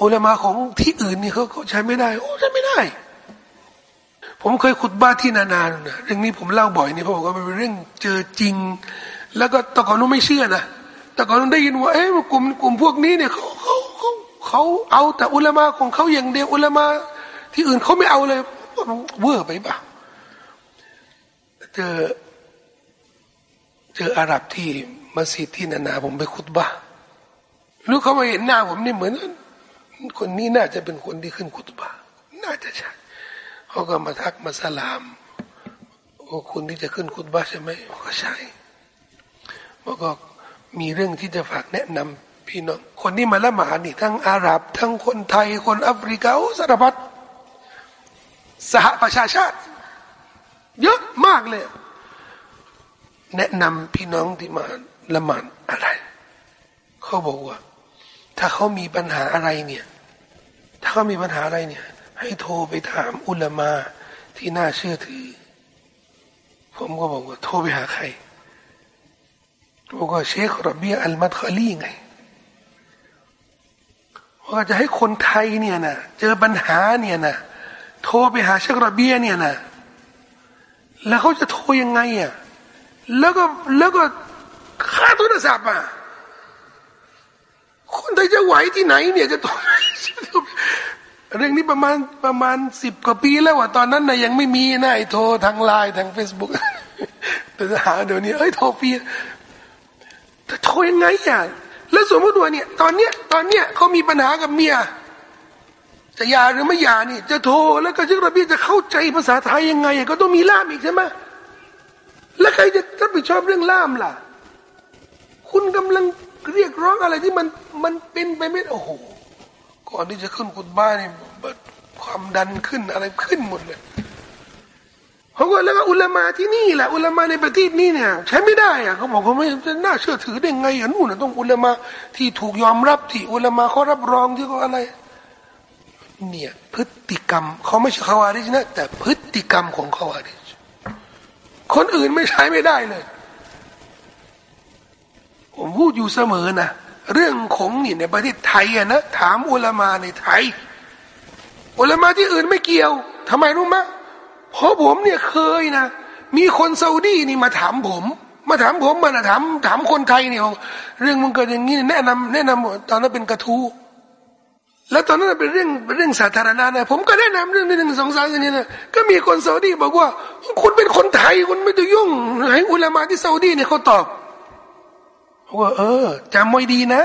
อุลามาของที่อื่นนี่เขาใช้ไม่ได้ โอ้ใช้ไม่ได้ ผมเคยขุดบ้าที่นานๆนะเรื่องนี้ผมเล่าบ่อยนี่เพราะว่ามันเป็นเรื่องเจอจริง แล้วก็ตะกอนนู้นไม่เชื่อนะแต่ก่อนนู้นได้ยินว่าเอ๊ะกลุ่มกลุ่มพวกนี้เนี่ยเขาเขาเขาเขาเอาแต่อุลามาของเขาอย่างเดียวอุลามา ที่อื่นเขาไม่เอาเลยเวอร์ไปป่ะเจอเจออาหรับที่มัสยิดที่นานาผมไปขุดบ้ารู้เขามาเห็นหน้าผมนี่เหมือน คนนี้น่าจะเป็นคนที่ขึ้นคุตบาน่าจะใช่เขาก็มาทักมาสลามโอ้คุณที่จะขึ้นคุตบาใช่ไหมก็ใช่แล้วก็มีเรื่องที่จะฝากแนะนำพี่น้องคนที่มาละหมาดนี่ทั้งอาหรับ ทั้งคนไทยคนแอฟริกาสารพัดสหประชาชาติ เยอะมากเลย แนะนำพี่น้องที่มาละหมาดอะไร เขาบอกว่า ถ้าเขามีปัญหาอะไรเนี่ย ถ้าเขามีปัญหาอะไรเนี่ย ให้โทรไปถามอุลามาที่น่าเชื่อถือ ผมก็บอกว่า โทรไปหาใครบอกว่าเชครบเบียอัลมัดคาลีไงว่าจะให้คนไทยเนี่ยนะเจอปัญหาเนี่ยนะโทรไปหาเชครบเบียเนี่ยนะแล้วเขาจะโทรยังไงอะแล้วก็แล้วก็ค่าโทรศัพท์อะ คนไทยจะไหวที่ไหน เนี่ยจะโทรเรื่องนี้ประมาณประมาณสิบกว่าปีแล้วว่าตอนนั้นนะยังไม่มีนะไอ้โทรทางไลน์ทางเฟซบุ๊กแต่หาเดี๋ยวนี้เอ้ยโทรฟรีแต่โทรยังไงอะแล้วสมมติว่าเนี่ย ตอนเนี้ยตอนเนี้ยเขามีปัญหากับเมียจะยาหรือไม่ยานี่ จะโทรแล้วก็เจ้าระเบียจะเข้าใจภาษาไทยยังไง ก็ต้องมีล่ามอีกใช่ไหมแล้วใครจะรับผิดชอบเรื่องล่ามล่ะ คุณกำลัง เรียกร้องอะไรที่มันมันเป็นไปไม่โอ้โหก่อนที่จะขึ้นกุดบ้านนี่ความดันขึ้นอะไรขึ้นหมดเลยเขาก็แล้วก็อุลามาที่นี่แหละอุลามาในประเทศนี้เนี่ย ใช้ไม่ได้อะเขาบอกเขาไม่น่าเชื่อถือได้ไงอะนู่นต้องอุลามาที่ถูกยอมรับที่อุลามาเขารับรองที่เขาอะไร เนี่ย พฤติกรรมเขาไม่ใช่ขาวาริชนะแต่พฤติกรรมของขาวาริชคนอื่นไม่ใช้ไม่ได้เลย ผมพูดอยู่เสมอนะเรื่องของนี่ในประเทศไทยอะนะถามอุลามาในไทย อุลามาที่อื่นไม่เกี่ยวทำไมรู้ไหมเพราะผมเนี่ยเคยนะ มีคนซาอุดีนี่มาถามผม มาถามผมมาถามถามคนไทยเนี่ยเรื่องมันเกิดอย่างนี้แนะนำแนะนำตอนนั้นเป็นกระทู้แล้วตอนนั้นเป็นเรื่องเป็นเรื่องสาธารณะนะผมก็แนะนำเรื่องหนึ่งสองสามอย่างนี้นะก็มีคนซาอุดีบอกว่า คุณเป็นคนไทยคุณไม่ต้องยุ่งให้อุลามาที่ซาอุดีเนี่ยเขาตอบ ว่าเออจำไว้ดีนะ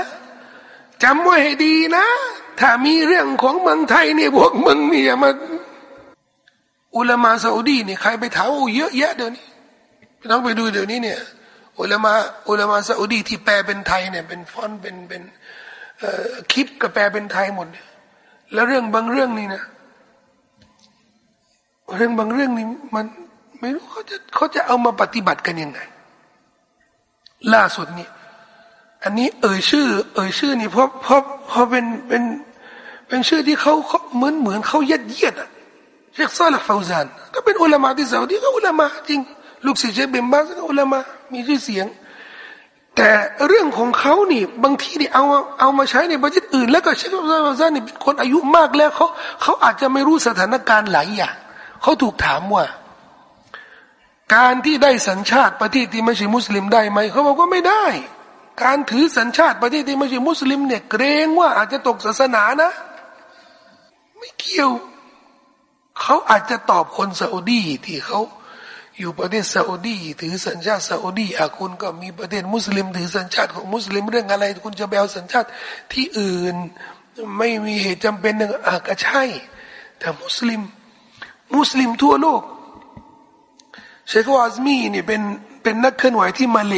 จำไว้ให้ดีนะ ถ้ามีเรื่องของเมืองไทยเนี่ยพวกมึงเนี่ยมาอุลามาซาอุดีเนี่ยใครไปถามโอ้เยอะแยะเดี๋ยวนี้ต้องไปดูเดี๋ยวนี้เนี่ยอุลามาอุลามาซาอุดีที่แปลเป็นไทยเนี่ยเป็นฟอนเป็นเป็นคลิปก็แปลเป็นไทยหมดแล้วเรื่องบางเรื่องนี่นะเรื่องบางเรื่องนี่มันไม่รู้เขาจะเขาจะเอามาปฏิบัติกันยังไง ล่าสุดนี่ อันนี้เอ่ยชื่อ เอ่ยชื่อนี่เพราะเพราะเพราะเป็นเป็นเป็นชื่อที่เขาเขาเหมือนเหมือนเขายัดเยียดอะเชคซาลฟาวซานก็เป็นอุลามะที่ซาอุดีก็อุลามะจริง ลูกศิษย์เชคเบมบาสก็อุลามะมีชื่อเสียง แต่เรื่องของเขานี่บางทีนี่เอาเอามาใช้ในประเทศอื่น แล้วก็เชคซาลฟาวซานนี่เป็นคนอายุมากแล้วเขาเขาอาจจะไม่รู้สถานการณ์หลายอย่างเขาถูกถามว่า การที่ได้สัญชาติประเทศที่ไม่ใช่มุสลิมได้ไหมเขาบอกว่าไม่ได้ การถือสัญชาติประเทศที่ไม่ใช่มุสลิมเนี่ยเกรงว่าอาจจะตกศาสนานะ ไม่เกี่ยว เขาอาจจะตอบคนซาอุดีที่เขาอยู่ประเทศซาอุดีถือสัญชาติซาอุดีอาคุณก็มีประเทศมุสลิม ถือสัญชาติของมุสลิมเรื่องอะไร คุณจะไปเอาสัญชาติที่อื่น ไม่มีเหตุจำเป็นหนึ่งอาก็ใช่ แต่มุสลิม มุสลิมทั่วโลกเชควาซมีนี่เป็นเป็นนักเคลื่อนไหวที่มาเล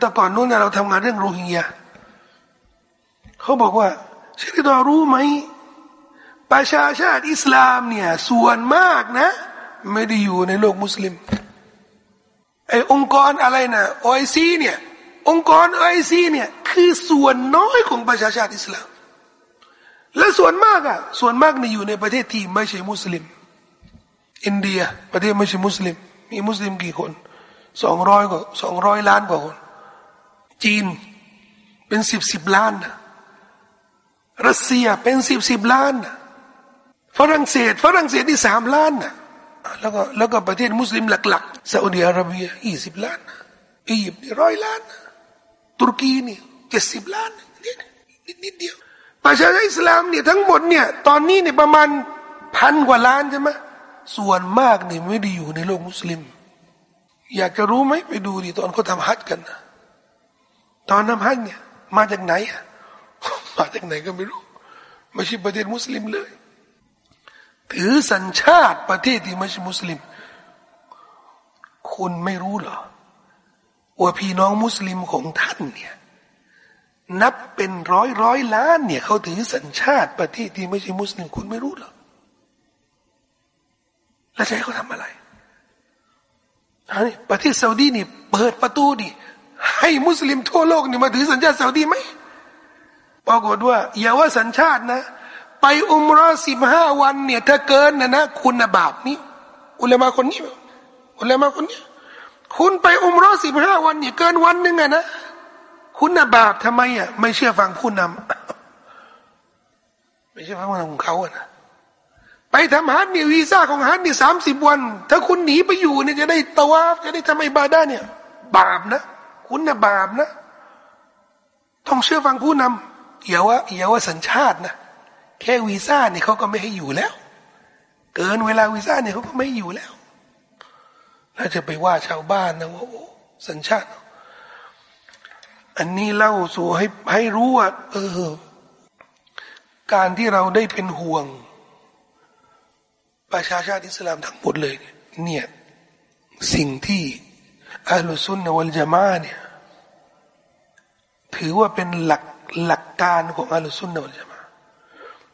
แต่ก่อนนู้นเราทำงานเรื่องโรฮิงญาเขาบอกว่าเชคดอรู้ไหมประชาชาติอิสลามเนี่ย ส่วนมากนะ ไม่ได้อยู่ในโลกมุสลิมไอองค์กรอะไรนะโอไอซีเนี่ย องค์กรโอไอซีเนี่ย คือส่วนน้อยของประชาชาติอิสลาม และส่วนมากอะส่วนมากนี่อยู่ในประเทศที่ไม่ใช่มุสลิม อินเดียประเทศไม่ใช่มุสลิม มีมุสลิมกี่คนสองร้อยกว่าสองร้อยล้านกว่าคน จีน เป็นสิบสิบล้านนะรัสเซียเป็นสิบสิบล้านนะฝรั่งเศสฝรั่งเศสที่สามล้านนะแล้วก็แล้วก็ประเทศมุสลิมหลักๆซาอุดิอาระเบียยี่สิบล้านนะอียิปต์นี่ร้อยล้านนะตุรกีนี่เจ็ดสิบล้านนิดนิดนิดเดียวประชาชนอิสลามเนี่ยทั้งหมดเนี่ยตอนนี้เนี่ยประมาณพันกว่าล้านใช่ไหมส่วนมากเนี่ยไม่ได้อยู่ในโลกมุสลิม อยากจะรู้ไหมไปดูดิตอนเขาทำฮัจกันนะ ตอนทำฮัจเนี่ย มาจากไหนอะมาจากไหนก็ไม่รู้ ไม่ใช่ประเทศมุสลิมเลย ถือสัญชาติประเทศที่ไม่ใช่มุสลิม คุณไม่รู้เหรอ ว่าพี่น้องมุสลิมของท่านเนี่ยนับเป็นร้อยร้อยล้านเนี่ยเขาถือสัญชาติประเทศที่ไม่ใช่มุสลิมคุณไม่รู้เหรอ แล้วจะให้เขาทำอะไร ประเทศซาอุดีนี่ เปิดประตูดิ ให้มุสลิมทั่วโลกนี่มาถือสัญชาติซาอุดีไหมปรากฏว่าอย่าว่าสัญชาตินะ ไปอุมรอสิบห้าวันเนี่ยถ้าเกินนะนะคุณนะบาปนี้ อุลามาคนนี้ อุลามาคนนี้ คุณไปอุมรอสิบห้าวันเนี่ยเกินวันหนึ่งอะนะคุณนะบาปทำไมอะไม่เชื่อฟังผู้นำไม่เชื่อฟังผู้นำของเขาอะนะไปทำฮัทเนี่ยวีซ่าของฮัทเนี่ยสามสิบวัน ถ้าคุณหนีไปอยู่เนี่ยจะได้ตวาฟจะได้ทำไอบาดาเนี่ย บาปนะ คุณนะบาปนะ ต้องเชื่อฟังผู้นำอย่าว่าอย่าว่าสัญชาตินะแค่วีซ่าเนี่ยเขาก็ไม่ให้อยู่แล้ว เกินเวลาวีซ่าเนี่ยเขาก็ไม่อยู่แล้วแล้วจะไปว่าชาวบ้านนะว่าโอ้สัญชาติ อันนี้เล่าสู่ให้ให้รู้ว่าเออ การที่เราได้เป็นห่วง ประชาชาติอิสลามทั้งหมดเลย เนี่ยสิ่งที่ อัลลอฮฺซุนนะวัลจามาเนี่ยถือว่าเป็นหลักหลักการของอัลลอฮฺซุนนะวัลจามา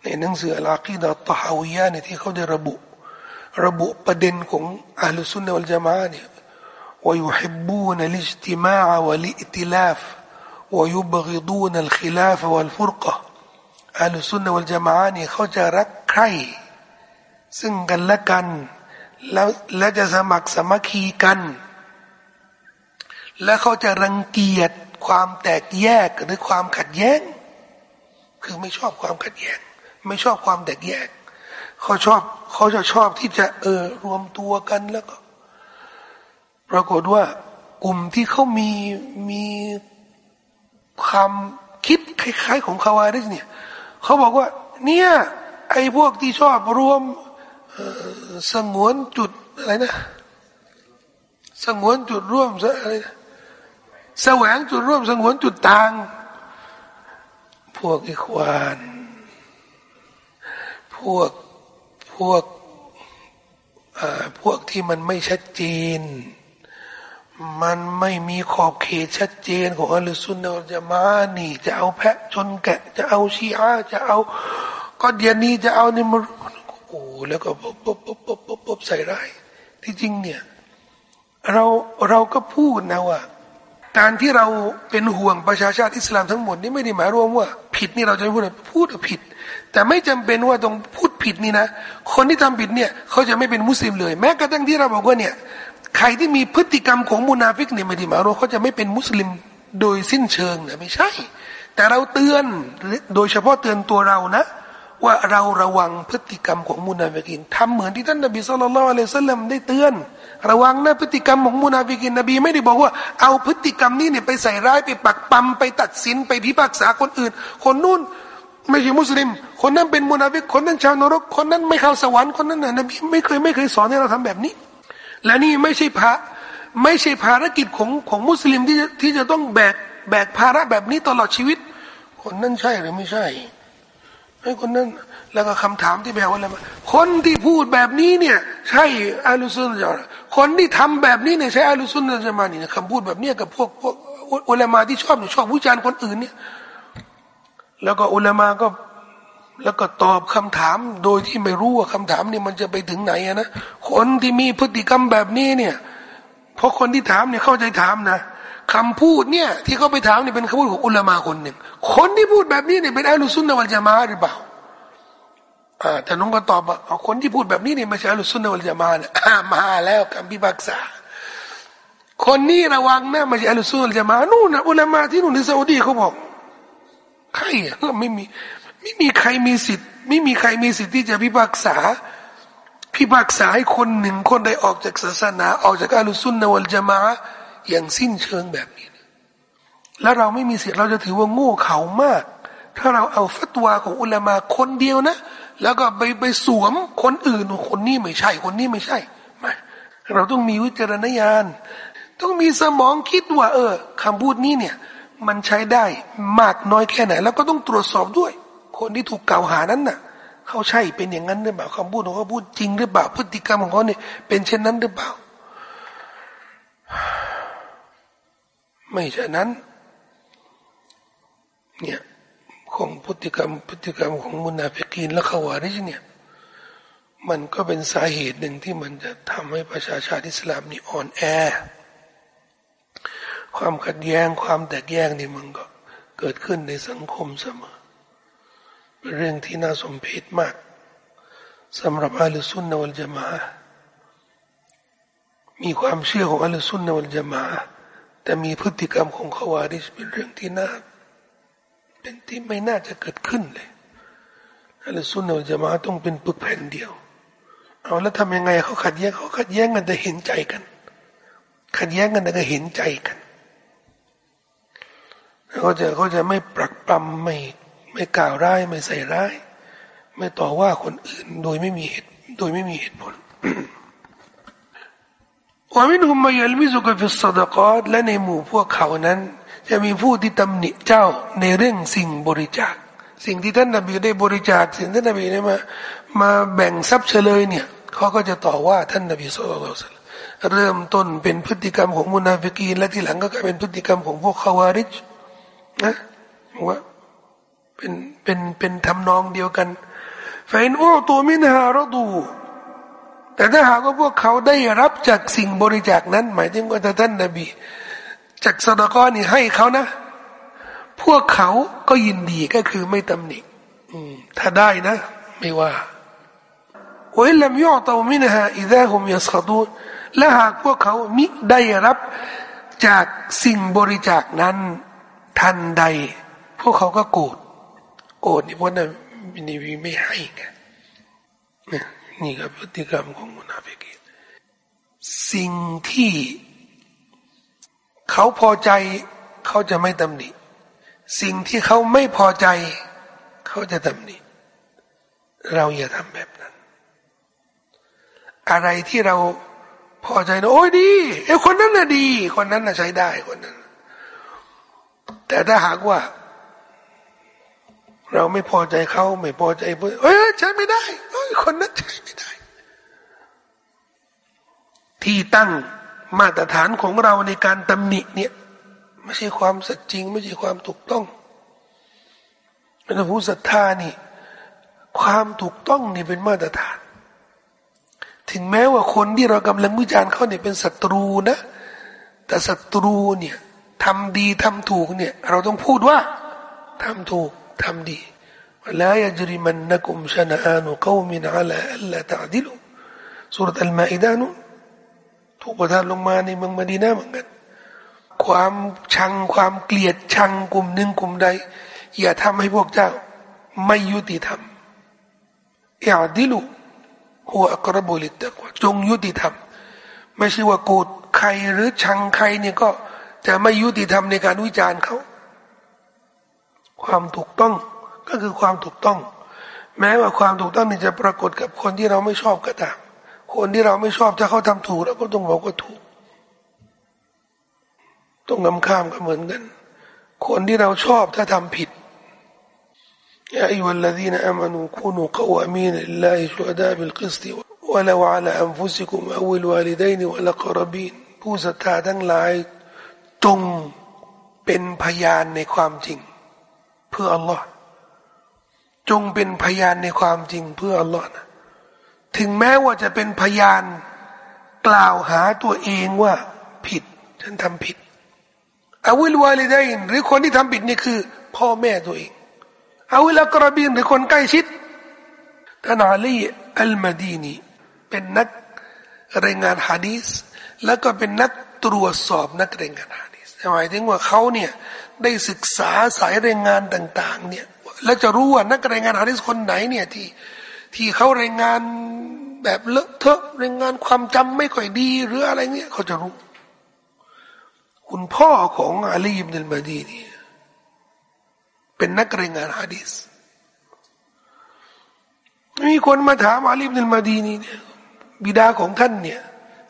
ในหนังสืออัลอากีดะตฮาวิยะเนี่ยที่เขาได้ระบุ ระบุประเด็นของอัลลอฮฺซุนนะวัลจามาเนี่ย ويحبون الاجتماع والائتلاف ويبغضون الخلاف والفرقة أهل السنة والجماعة เนี่ยเขาจะรักใคร่ซึ่งกันและกันแล้วและจะสมัครสมัคคีกัน และเขาจะรังเกียจความแตกแยกหรือความขัดแย้ง คือไม่ชอบความขัดแย้ง ไม่ชอบความแตกแยก เขาชอบเขาจะชอบที่จะเออรวมตัวกันแล้วก็ ปรากฏว่ากลุ่มที่เขามีมีความคิดคล้ายๆ ของคาวาริสเนี่ยเขาบอกว่า เนี่ยไอ้พวกที่ชอบรวมสงวนจุดอะไรนะ สงวนจุดร่วมอะไร แสวงจุดร่วมสงวนจุดต่าง พวกอิควาน พวกพวกพวกที่มันไม่ชัดเจน มันไม่มีขอบเขตชัดเจนของอัลสุนนะจะมานี่ จะเอาแพะชนแกะ จะเอาชีอาจะเอาก็เดียนี้จะเอานี่มันโอ้แล้วก็ปบปุ๊บปุ๊บปุ๊บปุ๊บปุ๊บใส่ร้ายที่จริงเนี่ย เราเราก็พูดนะว่า การที่เราเป็นห่วงประชาชาติอิสลามทั้งหมดนี่ไม่ได้หมายรวมว่า ผิดนี่เราจะพูดพูดผิด แต่ไม่จำเป็นว่าต้องพูดผิดนี่นะ คนที่ทำผิดเนี่ยเขาจะไม่เป็นมุสลิมเลย แม้กระทั่งที่เราบอกว่าเนี่ยใครที่มีพฤติกรรมของมุนาฟิกเนี่ยไม่ได้หมายรวมเขาจะไม่เป็นมุสลิมโดยสิ้นเชิงนะไม่ใช่ แต่เราเตือนโดยเฉพาะเตือนตัวเรานะ ว่าเราระวังพฤติกรรมของมุนาฟิกินทำเหมือนที่ท่านนบีصلى اللهอฮฺได้เตือน ระวังนะพฤติกรรมของมุนาฟิกินนบีไม่ได้บอกว่า เอาพฤติกรรมนี้เนี่ยไปใส่ร้ายไปปักปั๊มไปตัดสินไปพิพากษาคนอื่น คนนู้นไม่ใช่มุสลิม คนนั้นเป็นมุนาฟิกคนนั้นชาวนรก คนนั้นไม่เข้าสวรรค์คนนั้นน่ะนบีไม่เคยไม่เคยสอนให้เราทำแบบนี้ และนี่ไม่ใช่พระไม่ใช่ภารกิจของของมุสลิมที่จะที่จะต้องแบกแบกภาระแบบนี้ตลอดชีวิต คนนั้นใช่หรือไม่ใช่ไอ้คนนั้นแล้วก็คำถามที่แปลว่าอะไรมาคนที่พูดแบบนี้เนี่ย ใช่อาลุซุนจะ คนที่ทำแบบนี้เนี่ยใช่อาลุซุนจะมานี่คำพูดแบบนี้กับพวกพวกอุลามาที่ชอบเนี่ยชอบวิจารณ์คนอื่นเนี่ย แล้วก็อุลามาก็แล้วก็ตอบคำถามโดยที่ไม่รู้ว่าคำถามนี่มันจะไปถึงไหนนะ คนที่มีพฤติกรรมแบบนี้เนี่ย เพราะคนที่ถามเนี่ยเข้าใจถามนะคำพูดเนี่ย ที่เขาไปถามเนี่ยเป็นคำพูดของอุลามาคนหนึ่งคนที่พูดแบบนี้เนี่ยเป็นอัลลุซุนนะวัลจามาหรือเปล่า อ่าแต่น้องก็ตอบว่าคนที่พูดแบบนี้เนี่ยไม่ใช่อัลลุซุนนะวัลจามาเนี่ยมาแล้วคำพิพากษา คนนี้ระวังนะไม่ใช่อัลลุซุนนะวัลจามานู่นนะอุลามาที่นู่นในซาอุดีเขาบอกใครอะไม่มีไม่มีใครมีสิทธิ์ ไม่มีใครมีสิทธิ์ที่จะพิพากษา พิพากษาให้คนหนึ่งคนใดออกจากศาสนา ออกจากอัลลุซุนนะวัลจามาอย่างสิ้นเชิงแบบนี้ แล้วเราไม่มีสิทธิ์เราจะถือว่าโง่เขามาก ถ้าเราเอาฟัตวาของอุลามาคนเดียวนะ แล้วก็ไปไปสวมคนอื่นคนนี้ไม่ใช่ คนนี้ไม่ใช่ไม่เราต้องมีวิจารณญาณ ต้องมีสมองคิดว่า เออคำพูดนี้เนี่ย มันใช้ได้มากน้อยแค่ไหน แล้วก็ต้องตรวจสอบด้วย คนที่ถูกกล่าวหานั้นน่ะเขาใช่เป็นอย่างนั้นหรือเปล่าคำพูดของเขาพูดจริงหรือเปล่าพฤติกรรมของเขาเนี่ยเป็นเช่นนั้นหรือเปล่า ไม่ใช่นั้น เนี่ย ของพฤติกรรมพฤติกรรมของมุนาฟิกีนและขวาริชเนี่ยมันก็เป็นสาเหตุหนึ่งที่มันจะทำให้ประชาชาติอิสลามนี่อ่อนแอ ความขัดแย้งความแตกแยกนี่มันก็เกิดขึ้นในสังคมเสมอเป็นเรื่องที่น่าสมเพชมากสำหรับอัลสุนนวัลจามะมีความเชื่อของอัลสุนนวัลจามะแต่มีพฤติกรรมของขวาริชเป็นเรื่องที่น่า เป็นที่ไม่น่าจะเกิดขึ้นเลยอัลสุนนะวัลจามะต้องเป็นปึกแผ่นเดียว เอาแล้วทำยังไงเขาขัดแย้งเขาขัดแย้งกันแต่เห็นใจกัน ขัดแย้งกันแต่ก็เห็นใจกันเขาจะเขาจะไม่ปรักปรำไม่ไม่กล่าวร้ายไม่ใส่ร้าย ไม่ต่อว่าคนอื่นโดยไม่มีเหตุโดยไม่มีเหตุผลومنهم من يلمزك في الصدقات และในหมู่พวกเขานั้น จะมีผู้ที่ตำหนิเจ้าในเรื่องสิ่งบริจาค สิ่งที่ท่านนบีได้บริจาค สิ่งท่านนบีได้มามาแบ่งทรัพย์เชลยเนี่ยเขาก็จะต่อว่าท่านนบีصلى الله เริ่มต้นเป็นพฤติกรรมของมุนาฟิกีนและที่หลังก็กลายเป็นพฤติกรรมของพวกคาวาริจนะว่าเป็นเป็นเป็นทำนองเดียวกันแฟนโอ้ตัวมินหารดู แต่ถ้าหากว่าพวกเขาได้รับจากสิ่งบริจาคนั้น หมายถึงว่าท่านนบี จากสดกรนี่ให้เขานะ พวกเขาก็ยินดีก็คือไม่ตำหนิถ้าได้นะ ไม่ว่าวิลลัมยอตามินฮาอิดะฮุมยัสขดูและหากพวกเขามิได้รับจากสิ่งบริจาคนั้นทันใด พวกเขาก็โกรธโกรธนี่เพราะนั้นนีวีไม่ให้ไงนี่ก็พฤติกรรมของมุนาฟิกีสิ่งที่ เขาพอใจเขาจะไม่ตำหนิ สิ่งที่เขาไม่พอใจ เขาจะตำหนิ เราอย่าทำแบบนั้น อะไรที่เราพอใจนะโอ้ยดีไอ้คนนั้นน่ะดี คนนั้นน่ะใช้ได้คนนั้น แต่ถ้าหากว่า เราไม่พอใจเขาไม่พอใจเพื่อนเอ้ยใช้ไม่ได้เอ้ยคนนั้นใช้ไม่ได้ ที่ตั้ง มาตรฐานของเราในการตำหนิเนี่ยไม่ใช่ความสัจจริง ไม่ใช่ความถูกต้องเป็นผู้ศรัทธานี่ ความถูกต้องนี่เป็นมาตรฐาน ถึงแม้ว่าคนที่เรากำลังวิจารณ์เขาเนี่ยเป็นศัตรูนะ แต่ศัตรูเนี่ยทำดีทำถูกเนี่ย เราต้องพูดว่าทำถูกทำดีละยจริมันนักุมชนะอานุกวมินอัลอัลลตะดิลุสุรอัลมาอิดานุ ถูกประทานลงมาในเมืองมดีนาเหมือนกันความชังความเกลียดชังกลุ่มหนึ่งกลุ่มใด อย่าทำให้พวกเจ้า ไม่ยุติธรรมอย่าดิลุหัวอัรบุลิตะกว่าจงยุติธรรม ไม่ใช่ว่าโกรธใครหรือชังใครเนี่ยก็จะไม่ยุติธรรมในการวิจารณ์เขา ความถูกต้องก็คือความถูกต้อง แม้ว่าความถูกต้องนี่จะปรากฏกับคนที่เราไม่ชอบก็ตาม คนที่เราไม่ชอบถ้าเขาทำถูกเราก็ต้องบอกว่าถูก ต้องนำข้ามกัเหมือนกัน คนที่เราชอบถ้าทำผิดيا أيها الذين آمنوا كونوا قوامين لله شهداء بالقسط ولو على أنفسكم أو الوالدين والأقربين ผู้ศรัทธาทั้งหลายจงเป็นพยานในความจริง เพื่ออัลลอฮ์จงเป็นพยานในความจริงเพื่ออัลลอฮ์ ถึงแม้ว่าจะเป็นพยานกล่าวหาตัวเองว่าผิดฉันทำผิดอาวิลวาลิดัยนหรือคนที่ทำผิดนี่คือ พ่อแม่ตัวเองเอาวิลากรบีนหรือคนใกล้ชิดท่านอาลีอัลมาดีนีเป็นนักรายงานฮะดีสแล้วก็เป็นนักตรวจสอบนักรายงานฮะดีสหมายถึงว่าเขาเนี่ยได้ศึกษาสายรายงานต่าง ๆ เนี่ย แล้วจะรู้ว่านักรายงานฮะดีสคนไหนเนี่ยที่ ที่เขารายงานแบบเลอะเทอะรายงานความจำไม่ค่อยดี หรืออะไรเงี้ยเขาจะรู้ คุณพ่อของอาลีอิบนุลมาดีนี่เป็นนักรายงานฮะดีสมีคนมาถามอาลีบนิลมาดีนีเนี่ยบิดาของท่านเนี่ย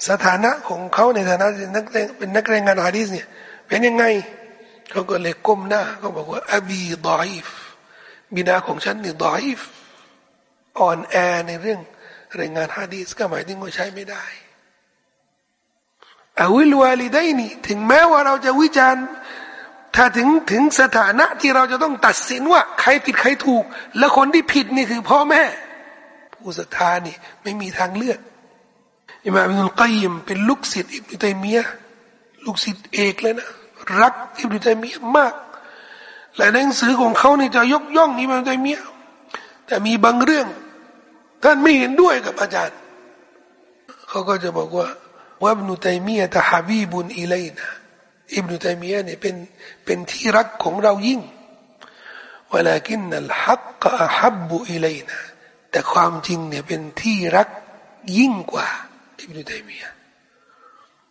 สถานะของเขาในฐานะเป็นนักเป็นนักรายงานฮะดีสเนี่ยเป็นยังไงเขาก็เลยก้มหน้าเขาบอกว่าอบีดอยฟบิดาของฉันนี่ดอยฟ อ่อนแอในเรื่องรายงานฮะดีสก็หมายถึงว่าใช้ไม่ได้อาวิลวาลิได้นี่ถึงแม้ว่าเราจะวิจารณ์ ถ้าถึงถึงสถานะที่เราจะต้องตัดสินว่า ใครผิดใครถูก และคนที่ผิดนี่คือพ่อแม่ ผู้ศรัทธานี่ไม่มีทางเลือกอิมามอิบนุลกัยมเป็นลูกศิษย์อิบนุตัยมียะลูกศิษย์เอกเลยนะรักอิบนุตัยมียะมาก และหนังสือของเขานี่จะยกย่องอิมามตัยมียะแต่มีบางเรื่อง ท่านไม่เห็นด้วยกับอาจารย์ เขาก็จะบอกว่าว่าอิบนุตัยมียะตะฮาบีบุนอิเลนะอิบนุตัยมียะเนี่ยเป็นเป็นที่รักของเรายิ่งวลากินนัลฮักกะฮับบุอิเลนะแต่ความจริงเนี่ยเป็นที่รักยิ่งกว่าอิบนุตัยมียะ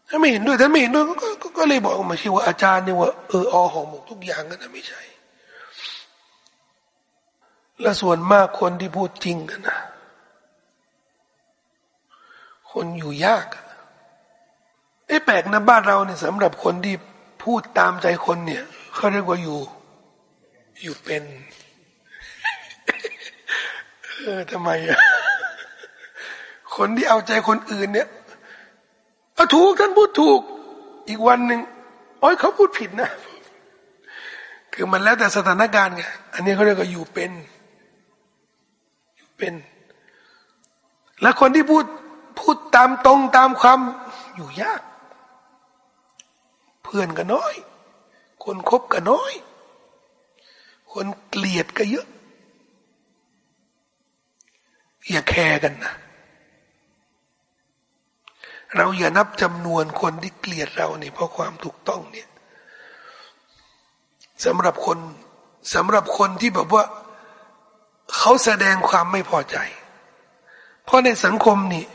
ถ้าไม่เห็นด้วยถ้าไม่เห็นด้วยก็ก็เลยบอกมาชื่อว่าอาจารย์เนี่ยว่าเอออหอหมกทุกอย่างกันนะไม่ใช่และส่วนมากคนที่พูดจริงกันนะ คนอยู่ยากไอ้แปลกนะบ้านเราเนี่ยสำหรับคนที่พูดตามใจคนเนี่ยเขาเรียกว่าอยู่ อยู่เป็นเออทำไมอะคนที่เอาใจคนอื่นเนี่ยเอาถูกท่านพูดถูก อีกวันหนึ่งโอ้ยเขาพูดผิดนะ คือมันแล้วแต่สถานการณ์ไงอันนี้เขาเรียกว่าอยู่เป็น อยู่เป็น และคนที่พูด พูดตามตรงตามความอยู่ยาก เพื่อนก็น้อย คนคบก็น้อย คนเกลียดก็เยอะ อย่าแคร์กันนะ เราอย่านับจำนวนคนที่เกลียดเราเนี่ยเพราะความถูกต้องเนี่ยสำหรับคนสำหรับคนที่แบบว่าเขาแสดงความไม่พอใจ เพราะในสังคมนี่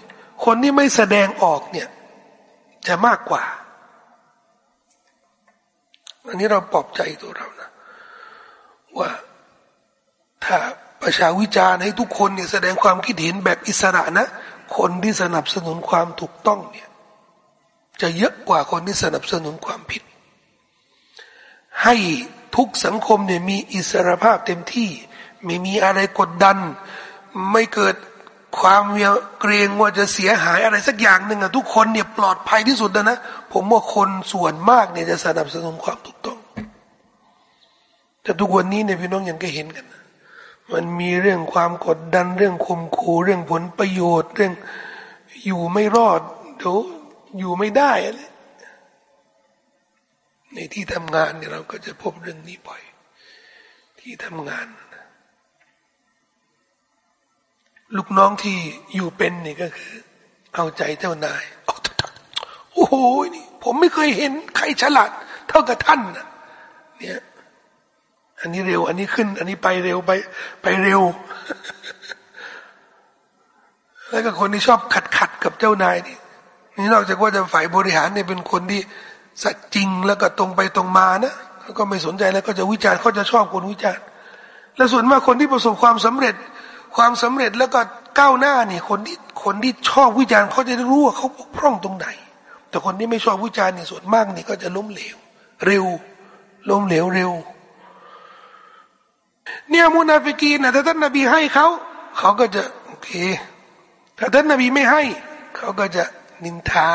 คนที่ไม่แสดงออกเนี่ย จะมากกว่า อันนี้เราปลอบใจตัวเรานะ ว่าถ้าประชาวิจารณ์ให้ทุกคนเนี่ยแสดงความคิดเห็นแบบอิสระนะ คนที่สนับสนุนความถูกต้องเนี่ย จะเยอะกว่าคนที่สนับสนุนความผิด ให้ทุกสังคมเนี่ยมีอิสรภาพเต็มที่ ไม่มีอะไรกดดัน ไม่เกิด ความเกรงว่าจะเสียหายอะไรสักอย่างหนึ่งอะทุกคนเนี่ยปลอดภัยที่สุดนะนะผมว่าคนส่วนมากเนี่ยจะสนับสนุนความถูกต้อง แต่ทุกวันนี้เนี่ยพี่น้องยังก็เห็นกันนะมันมีเรื่องความกดดันเรื่องข่มขู่เรื่องผลประโยชน์ เรื่องอยู่ไม่รอดเดี๋ยวอยู่ไม่ได้อะไรในที่ทำงานเนี่ยเราก็จะพบเรื่องนี้บ่อย ที่ทำงาน ลูกน้องที่อยู่เป็นนี่ก็คือ เอาใจเจ้านายโอ้โหนี่ ผมไม่เคยเห็นใครฉลาด เท่ากับท่านนะเนี่ย อันนี้เร็ว อันนี้ขึ้น อันนี้ไปเร็วไป ไปเร็ว แล้วก็คนที่ชอบขัดขัดกับเจ้านายนี่นี่นอกจากว่าจะฝ่ายบริหารเนี่ยเป็นคนที่สัจจริงแล้วก็ตรงไปตรงมานะเขาก็ไม่สนใจแล้วก็จะวิจารณ์เขาจะชอบคนวิจารณ์และส่วนมากคนที่ประสบความสำเร็จ ความสำเร็จแล้วก็ก้าวหน้าเนี่ยคนที่คนที่ชอบวิจารณ์เขาจะรู้ว่าเขาบกพร่องตรงไหน แต่คนที่ไม่ชอบวิจารณ์เนี่ยส่วนมากนี่ก็จะล้มเหลว เร็ว ล้มเหลวเร็ว เนี่ยมุนาฟิกีนะถ้าท่านนบีให้เขาเขาก็จะโอเคถ้าท่านนบีไม่ให้ เขาก็จะนินทา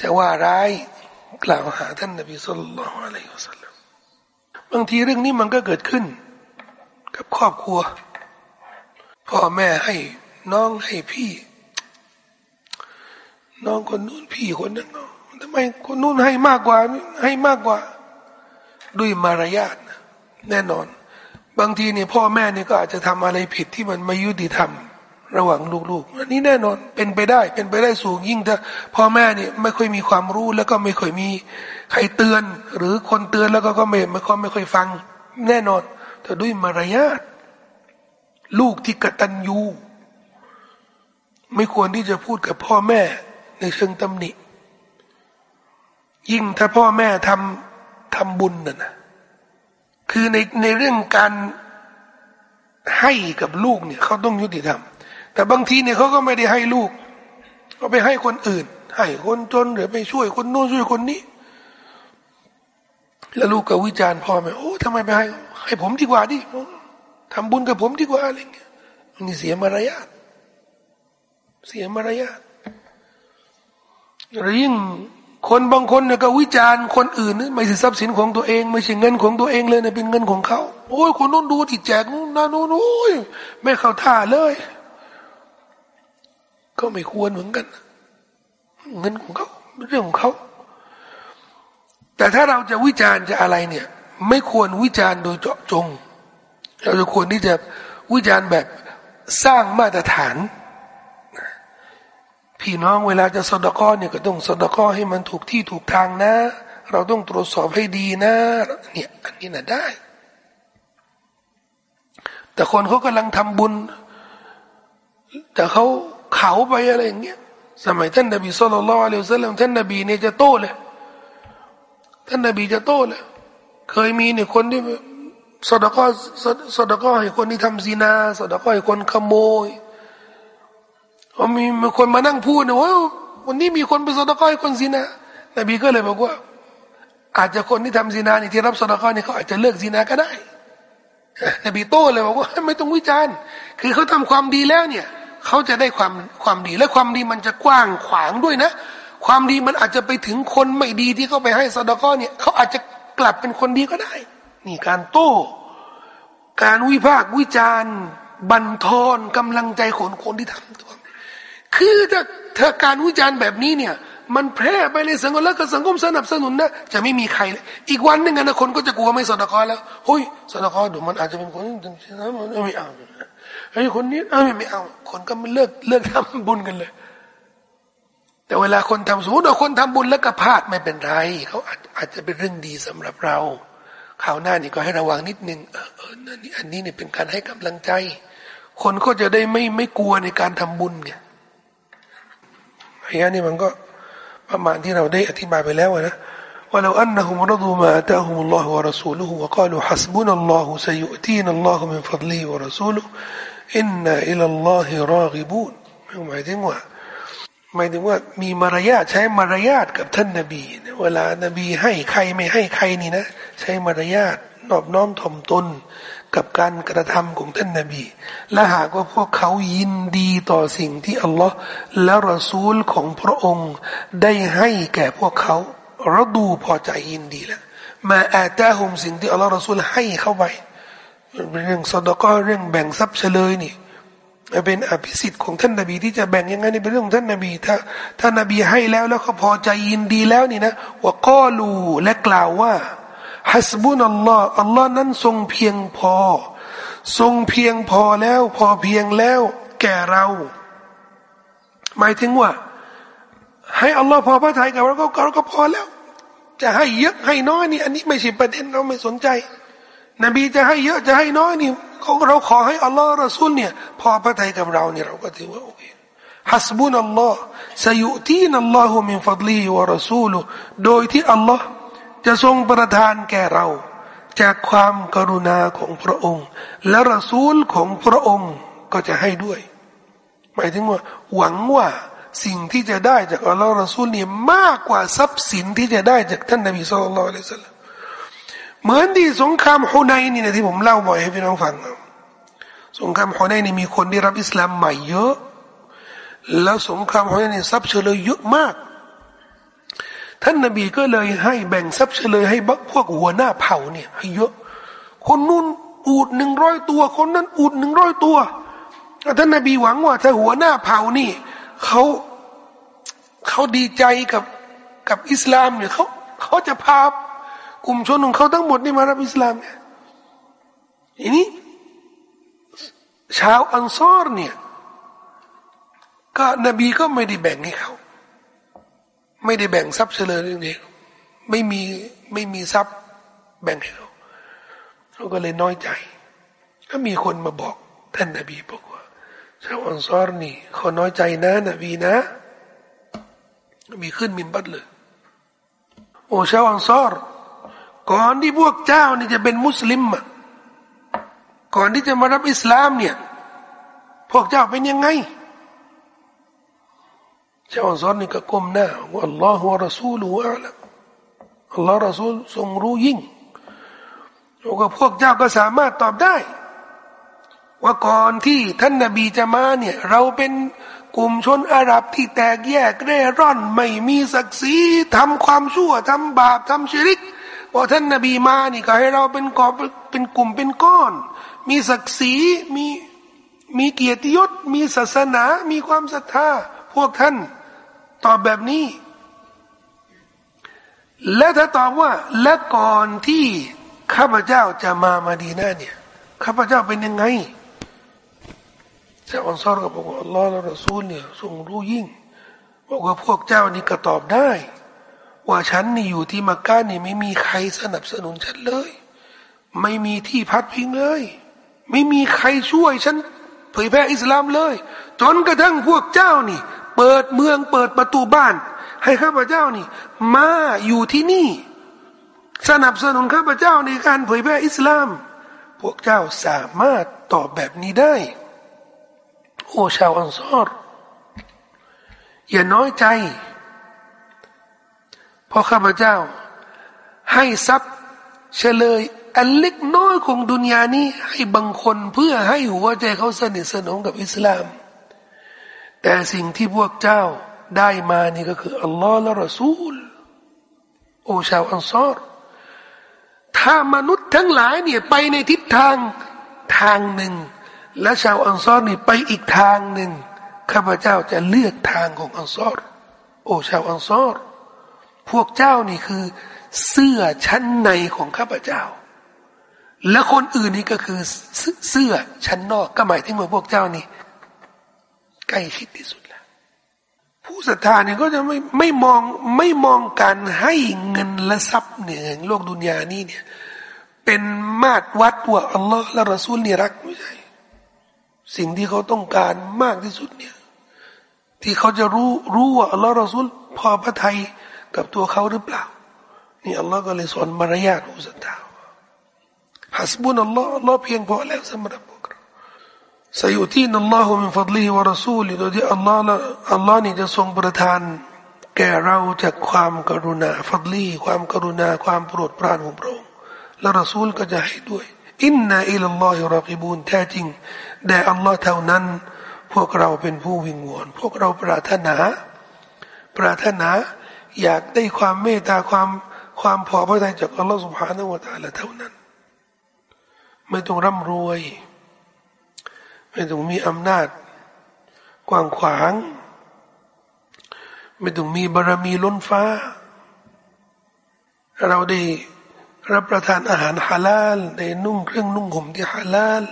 จะว่าร้ายกล่าวหาท่านนบีสุลต่านอะลัยฮิสลามบางทีเรื่องนี้มันก็เกิดขึ้น กับครอบครัว พ่อแม่ให้น้องให้พี่ น้องคนนู้นพี่คนนั้นทำไมคนนู้นให้มากกว่า ให้มากกว่า ด้วยมารยาทแน่นอน บางทีเนี่ยพ่อแม่เนี่ยก็อาจจะทำอะไรผิดที่มันไม่ยุติธรรม ระหว่างลูกๆอันนี้แน่นอนเป็นไปได้ เป็นไปได้สูงยิ่งถ้าพ่อแม่เนี่ยไม่ค่อยมีความรู้แล้วก็ไม่ค่อยมีใครเตือน หรือคนเตือนแล้วก็ก็ไม่ไม่ค่อยไม่ค่อยฟัง แน่นอนแต่ด้วยมารยาท ลูกที่กระตัญญูไม่ควรที่จะพูดกับพ่อแม่ในเชิงตำหนิ ยิ่งถ้าพ่อแม่ทำทำบุญน่ะนะคือในในเรื่องการให้กับลูกเนี่ยเขาต้องยุติธรรม แต่บางทีเนี่ยเขาก็ไม่ได้ให้ลูกเขาไปให้คนอื่น ให้คนจนหรือไปช่วยคนโน้นช่วยคนนี้ แล้วลูกก็วิจารณ์พ่อแม่โอ้ทำไมไปให้ ให้ผมดีกว่าดิ ทำบุญกับผมดีกว่าอะไรเงี้ยนี่เสียมารยาทเสียมารยาทหรือยิ่งคนบางคนเนี่ยก็วิจารณ์คนอื่นนี่ไม่ใช่ทรัพย์สินของตัวเอง ไม่ใช่เงินของตัวเองเลยเนี่ยเป็นเงินของเขาโอ้ยคนนู้นดูที่แจกนู้นนะนู้นโอ้ยไม่เข้าท่าเลย ก็ไม่ควรเหมือนกัน เงินของเขาเรื่องของเขา แต่ถ้าเราจะวิจารณ์จะอะไรเนี่ย ไม่ควรวิจารณ์โดยเจาะจง เราจะควรที่จะวิจารณ์แบบสร้างมาตรฐาน พี่น้องเวลาจะสดก้อเนี่ยก็ต้องสดก้อให้มันถูกที่ถูกทางนะ เราต้องตรวจสอบให้ดีนะ เนี่ยอันนี้นะได้ แต่คนเขากำลังทำบุญ แต่เขาเขาไปอะไรอย่างเงี้ยสมัยท่านนบีสุลต่านละอัลลอฮฺสัลลัมท่านนบีเนี่ยจะโต้เลยท่านนบีจะโต้เลยเคยมีเนี่ยคนที่ สดก็สดก็ให้คนที่ทำซีนาสดก็ให้คนขโมยพอมีมีคนมานั่งพูดนะว่าวันนี้มีคนไปสดก็ให้คนซีนานบีก็เลยบอกว่า อาจจะคนที่ทำซีนานี่ที่รับสดก็นี่เขาอาจจะเลิกซีนาก็ได้นบีโต้เลยบอกว่าไม่ต้องวิจารณ์ คือเขาทำความดีแล้วเนี่ยเขาจะได้ความความดีและความดีมันจะกว้างขวางด้วยนะ ความดีมันอาจจะไปถึงคนไม่ดีที่เขาไปให้สดก็เนี่ยเขาอาจจะกลับเป็นคนดีก็ได้ นี่การโต้ การวิพากษ์วิจารณ์ บันทอนกำลังใจคนคนที่ทำตัวคือถ้าถ้าการวิจารณ์แบบนี้เนี่ย มันแพร่ไปในสังคมแล้วก็สังคมสนับสนุนนะจะไม่มีใครเลยอีกวันหนึ่งนะคนก็จะกลัวไม่สดกอแล้วเฮ้ยสดกอดูมันอาจจะเป็นคนไม่เอาไอ้คนนี้เอาไม่เอา คนก็ไม่เลิกเลิกทำบุญกันเลย แต่เวลาคนทำสมมติว่าคนทำบุญแล้วก็พลาดไม่เป็นไรเขาอาจอาจจะเป็นเรื่องดีสำหรับเรา ข่าวหน้านี่ก็ให้ระวังนิดนึงเออเออนี่อันนี้เนี่ยเป็นการให้กำลังใจ คนก็จะได้ไม่ไม่กลัวในการทำบุญไงอันนี้มันก็ประมาณที่เราได้อธิบายไปแล้วนะว่าเราอันนั้นรดูมาอัตฮุมุลลอฮ์วะรัสูลุฮ์ว่ากล่าวฮัสบุนัลลอฮ์ซยุตีนัลลอฮ์มินฟัดลีวะรัสูลุอินนาอิลลลอฮิรากิบูนหมายถึงว่าหมายถึงว่ามีมารยาทใช้มารยาทกับท่านนบีเวลานบีให้ใครไม่ให้ใครนี่นะ ใช้มารยาทนอบน้อมถ่อมตนกับการกระทำของท่านนาบี และหากว่าพวกเขายินดีต่อสิ่งที่อัลลอฮ์และรอซูลของพระองค์ได้ให้แก่พวกเขาเราดูพอใจยินดีแล้วมาอาตาฮุมสิ่งที่อัลลอฮ์รอซูลให้เข้าไปเรื่องสดก็เรื่องแบ่งทรัพย์เฉลยนี่เป็นอภิสิทธิ์ของท่านนาบีที่จะแบ่งยังไงนี่เป็นเรื่องของท่านนาบีถ้าท่านนาบีให้แล้วแล้วเขาพอใจยินดีแล้วนี่นะว่าก็ลูและกล่าวว่า ฮัสบุนอัลลอฮ์อัลลอฮ์นั้นทรงเพียงพอ ทรงเพียงพอแล้วพอเพียงแล้วแก่เรา หมายถึงว่า ให้อัลลอฮ์พอพระทัยกับเราก็เราก็พอแล้ว จะให้เยอะให้น้อยนี่ อันนี้ไม่ใช่ประเด็นเราไม่สนใจ นบีจะให้เยอะจะให้น้อยนี่ของเราขอให้อัลลอฮ์รอซูลเนี่ย พอพระทัยกับเราเนี่ยเราก็ถือว่าโอเคฮัสบุนอัลลอฮ์สยุตีนอัลลอฮุมินฟัดลีวะรอซูลโดยที่อัลลอฮ์ จะทรงประทานแก่เรา จากความกรุณาของพระองค์ และรอซูลของพระองค์ก็จะให้ด้วย หมายถึงว่า หวังว่าสิ่งที่จะได้จากอัลลอฮ์รอซูลเนี่ยมากกว่าทรัพย์สินที่จะได้จากท่านนบีสุลต่านละอัลลอฮ์เหมือนที่สงครามฮุนายนี่นะที่ผมเล่าบ่อยให้พี่น้องฟังสงครามฮุนายนี่มีคนที่รับอิสลามใหม่เยอะ แล้วสงครามฮุนายนี่ทรัพย์เฉลยเยอะมาก ท่านนบีก็เลยให้แบ่งทรัพย์เฉลยให้พวกหัวหน้าเผ่าเนี่ยให้เยอะ คนนู้นอูดหนึ่งร้อยตัว คนนั้นอูดหนึ่งร้อยตัวท่านนบีหวังว่าถ้าหัวหน้าเผ่านี่เขาเขาดีใจกับกับอิสลามเนี่ยเขาเขาจะพากลุ่มชนของเขาทั้งหมดนี่มารับอิสลามเนี่ยทีนี้ ชาวอันซอรเนี่ย ก็นบีก็ไม่ได้แบ่งให้เขา ไม่ได้แบ่งทรัพย์เฉลยเรื่องไม่มีไม่มีทรัพย์แบ่งให้เขาเขาก็เลยน้อยใจ ก็มีคนมาบอกท่านนบีบอกว่าชาวอันซอรนี่เขาน้อยใจนะนบีนะ มีขึ้นมินบัตเลย โอ้ชาวอันซอรก่อนที่พวกเจ้านี่จะเป็นมุสลิมอะก่อนที่จะมารับอิสลามเนี่ย พวกเจ้าเป็นยังไง เจ้าอันซอนนี่ก็ก้มหน้าว่าอัลลอฮฺวะรอซูลูอัลลอัลลอฮฺรอซูลทรงรู้ยิ่งแล้วก็พวกเจ้าก็สามารถตอบได้ ว่าก่อนที่ท่านนาบีจะมาเนี่ยเราเป็นกลุ่มชนอาหรับที่แตกแยกเร่ร่อน ไม่มีศักดิ์ศรีทำความชั่วทำบาปทำชิริกพอท่านนาบีมานี่ก็ให้เราเป็นกอบเป็นกลุ่มเป็นก้อน มีศักดิ์ศรีมีมีเกียรติยศ มีศาสนา มีความศรัทธา พวกท่าน ตอบแบบนี้ และถ้าตอบว่า และก่อนที่ข้าพเจ้าจะมามาดีนาเนี่ยข้าพเจ้าเป็นยังไงชาวอันซอรก็บอกว่าอัลลอฮ์และรอซูลเนี่ยทรงรู้ยิ่ง บอกว่าพวกเจ้านี่ก็ตอบได้ ว่าฉันนี่อยู่ที่มักกะนี่ไม่มีใครสนับสนุนฉันเลย ไม่มีที่พักพิงเลย ไม่มีใครช่วยฉันเผยแพร่อิสลามเลย จนกระทั่งพวกเจ้านี่ เปิดเมืองเปิดประตูบ้าน ให้ข้าพเจ้านี่ มาอยู่ที่นี่ สนับสนุนข้าพเจ้าในการเผยแพร่อิสลาม พวกเจ้าสามารถตอบแบบนี้ได้ โอ้ชาวอันซอรอย่าน้อยใจเพราะข้าพเจ้า ให้ทรัพย์เฉลยอันเล็กน้อยของดุนยานี้ให้บางคนเพื่อให้หัวใจเขาสนิทสนมกับอิสลาม แต่สิ่งที่พวกเจ้าได้มานี่ก็คืออัลลอฮ์และรอซูล โอ้ชาวอันซอรถ้ามนุษย์ทั้งหลายเนี่ยไปในทิศทางทางหนึ่ง และชาวอันซอรนี่ไปอีกทางหนึ่งข้าพเจ้าจะเลือกทางของอันซอรโอ้ชาวอันซอรพวกเจ้านี่คือ เสื้อชั้นในของข้าพเจ้า และคนอื่นนี่ก็คือเสื้อชั้นนอกก็หมายถึงว่าพวกเจ้านี่ ใกล้ชิดที่สุดแล้วผู้ศรัทธาเนี่ยก็จะไม่ไม่มองไม่มองการให้เงินและทรัพย์เนี่ยโลกดุนยานี้เนี่ย เป็นมาตรวัดว่าอัลลอฮ์และรอซูลนี่รักไม่ใช่สิ่งที่เขาต้องการมากที่สุดเนี่ย ที่เขาจะรู้รู้ว่าอัลลอฮ์รอซูลพอพระทัยกับตัวเขาหรือเปล่า นี่อัลลอฮ์ก็เลยสอนมารยาทอุสตาฮัสบุนอัลลอฮ์อัลลอฮ์เพียงพอแล้วสำหรับพวกเรา สยุทีนัลลอฮ์มินฟัดลีวะรอซูลีโดยที่อัลลอฮ์ละอัลลอฮ์นี่จะทรงประทาน แก่เราจากความกรุณาฟัดลีความกรุณาความโปรดปรานของพระองค์และรอซูลก็จะให้ด้วยอินนาอิลลอฮิรักิบูนแท้จริงแด่อัลลอฮ์เท่านั้น พวกเราเป็นผู้วิงวอนพวกเราปรารถนา ปรารถนาอยากได้ความเมตตาความความพอพระทัยจากอัลลอฮ์สุบฮานาวะตาละเท่านั้น ไม่ต้องร่ำรวย ไม่ต้องมีอำนาจ กว้างขวาง ไม่ต้องมีบารมีล้นฟ้า เราได้รับประทานอาหารฮาลาลได้นุ่งเครื่องนุ่งห่มที่ฮาลาล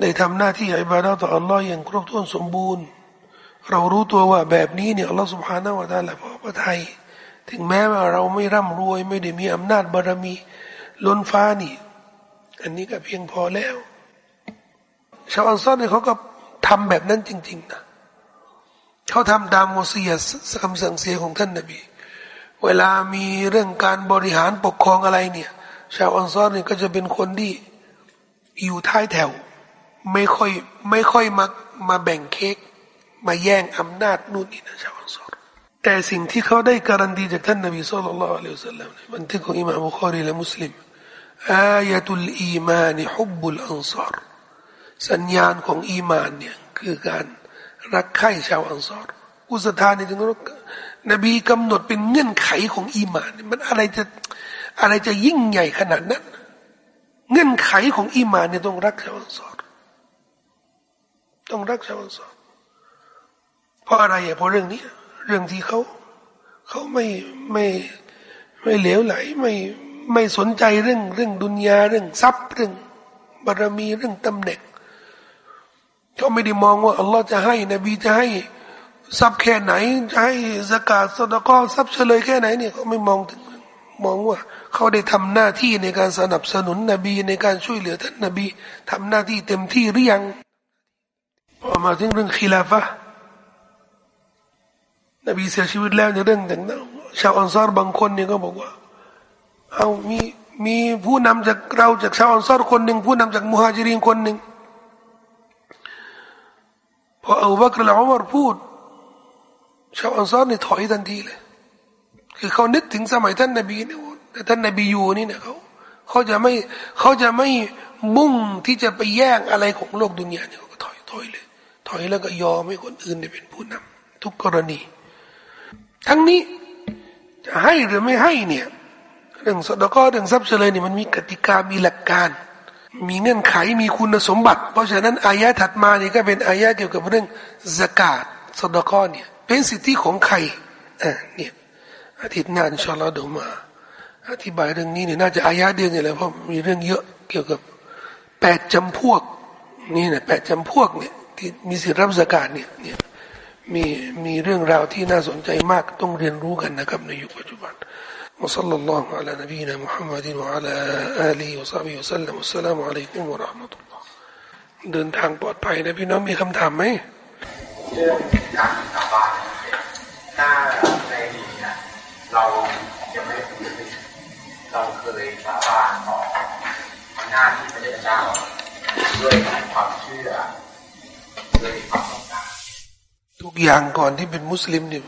ได้ทำหน้าที่อิบาดะต่ออัลลอฮ์อย่างครบถ้วนสมบูรณ์ เรารู้ตัวว่าแบบนี้เนี่ยอัลลอฮ์สุบฮานาวะตาละพอพระทัยถึงแม้ว่าเราไม่ร่ำรวย ไม่ได้มีอำนาจบารมีล้นฟ้านี่ อันนี้ก็เพียงพอแล้ว ชาวอัลซอดเนี่ยเขาก็ทำแบบนั้นจริง ๆ นะเขาทำตามโมเสียคำสั่งเสียของท่านนบี เวลามีเรื่องการบริหารปกครองอะไรเนี่ย ชาวอัลซอดเนี่ยก็จะเป็นคนที่อยู่ท้ายแถว ไม่ค่อยไม่ค่อยมามาแบ่งเค้กมาแย่งอำนาจนู่นนี่นะชาวอัลซอรแต่สิ่งที่เขาได้การันตีจากท่านนบีสุลต่านละอัลลอฮฺสัลลัมบันทึกของอิมามบุคารีและมุสลิมآية الإيمان حب الأنصار สัญญาณของอีมานเนี่ยคือการรักใคร่ชาวอันซอรอุสธานี่ถึงนบีกำหนดเป็นเงื่อนไขของอีมานมันอะไรจะอะไรจะยิ่งใหญ่ขนาดนั้น เงื่อนไขของอีมานเนี่ยต้องรักชาวอันซอรต้องรักชาวอันซอรเพราะอะไรอะเพราะเรื่องนี้เรื่องที่เขาเขาไม่ไม่ไม่เหลวไหลไม่ไม่สนใจเรื่องเรื่องดุนยาเรื่องทรัพย์เรื่องบารมีเรื่องตำแหน่ง เขาไม่ได้มองว่าอัลลอฮ์จะให้นบีจะให้ทรัพย์แค่ไหนจะให้สกาดสดก็ทรัพย์เฉลยแค่ไหนเนี่ยเขาไม่มองถึงมองว่า เขาได้ทำหน้าที่ในการสนับสนุนนบีในการช่วยเหลือท่านนบีทำหน้าที่เต็มที่หรือยังพอมาถึงเรื่องขีลาฟะนบีเสียชีวิตแล้วในเรื่องต่างๆชาวอันซอรบางคนเนี่ยก็บอกว่า เอามีมีผู้นำจากเราจากชาวอันซอรคนหนึ่งผู้นำจากมุฮัจิรินคนหนึ่ง พออูบักรและอุมารพูด ชาวอันซอรนี่ถอยทันทีเลย คือเขานึกถึงสมัยท่านนบีเนี่ยแต่ท่านนบีอยู่นี่เนี่ยเขาเขาจะไม่เขาจะไม่มุ่งที่จะไปแย่งอะไรของโลกดุนยาเนี่ยก็ถอยถอยเลย ถอยแล้วก็ยอมให้คนอื่นได้เป็นผู้นำทุกกรณี ทั้งนี้จะให้หรือไม่ให้เนี่ยเรื่องสดก็เรื่องทรัพย์เฉลยนี่มันมีกติกามีหลักการ มีเงื่อนไขมีคุณสมบัติ เพราะฉะนั้นอายะถัดมานี่ก็เป็นอายะเกี่ยวกับเรื่องสกาดสดก็เนี่ย เป็นสิทธิของใครอ่าเนี่ยอาทิตย์หน้าอินชาอัลลอฮ์ดูมา อธิบายเรื่องนี้เนี่ยน่าจะอายะเดียวนี่แหละเพราะมีเรื่องเยอะเกี่ยวกับแปดจำพวกนี่นะแปดจำพวกเนี่ยที่มีสิทธิ์รับสกาดเนี่ยเนี่ยมีมีเรื่องราวที่น่าสนใจมากต้องเรียนรู้กันนะครับในยุคปัจจุบัน وصلى الله على نبينا محمد وعلى آله وصحبه وسلم والسلام عليكم ورحمة الله เดินทางปลอดภัยนะพี่น้องมีคำถามไหม เรื่องการสาบานเนี่ยถ้าในอดีตเนี่ยเรายังไม่ถึงเราเคยสาบานต่อหน้าที่พระเจ้าด้วยความเชื่อด้วยความต้องการ ทุกอย่างก่อนที่เป็นมุสลิมเนี่ย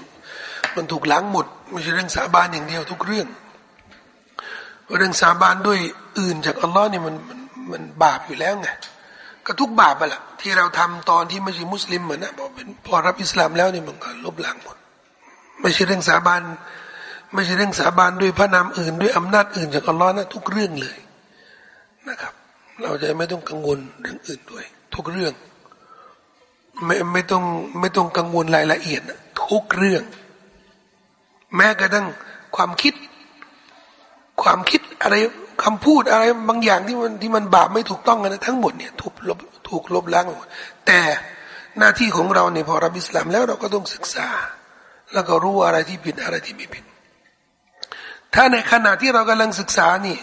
มันถูกล้างหมด ไม่ใช่เรื่องสาบานอย่างเดียวทุกเรื่อง เรื่องสาบานด้วยอื่นจากอัลลอฮ์เนี่ยมันมันมันบาปอยู่แล้วไงก็ทุกบาปไปละที่เราทำตอนที่ไม่ใช่มุสลิมเหมือนนะพอเป็นพอรับอิสลามแล้วเนี่ยมันก็ลบล้างหมด ไม่ใช่เรื่องสาบานไม่ใช่เรื่องสาบานด้วยพระนามอื่น ด้วยอำนาจอื่นจากอัลลอฮ์นะทุกเรื่องเลยนะครับ เราจะไม่ต้องกังวลเรื่องอื่นด้วย ทุกเรื่อง ไม่ไม่ต้องไม่ต้องกังวลรายละเอียดนะทุกเรื่อง แม้กระทั่งความคิด ความคิดอะไรคำพูดอะไรบางอย่างที่มันที่มันบาปไม่ถูกต้องกันนะทั้งหมดเนี่ยถูกลบถูกลบล้างหมดแต่หน้าที่ของเราเนี่ยพอรับอิสลามแล้วเราก็ต้องศึกษา แล้วก็รู้อะไรที่ผิดอะไรที่ไม่ผิด ถ้าในขณะที่เรากำลังศึกษานี่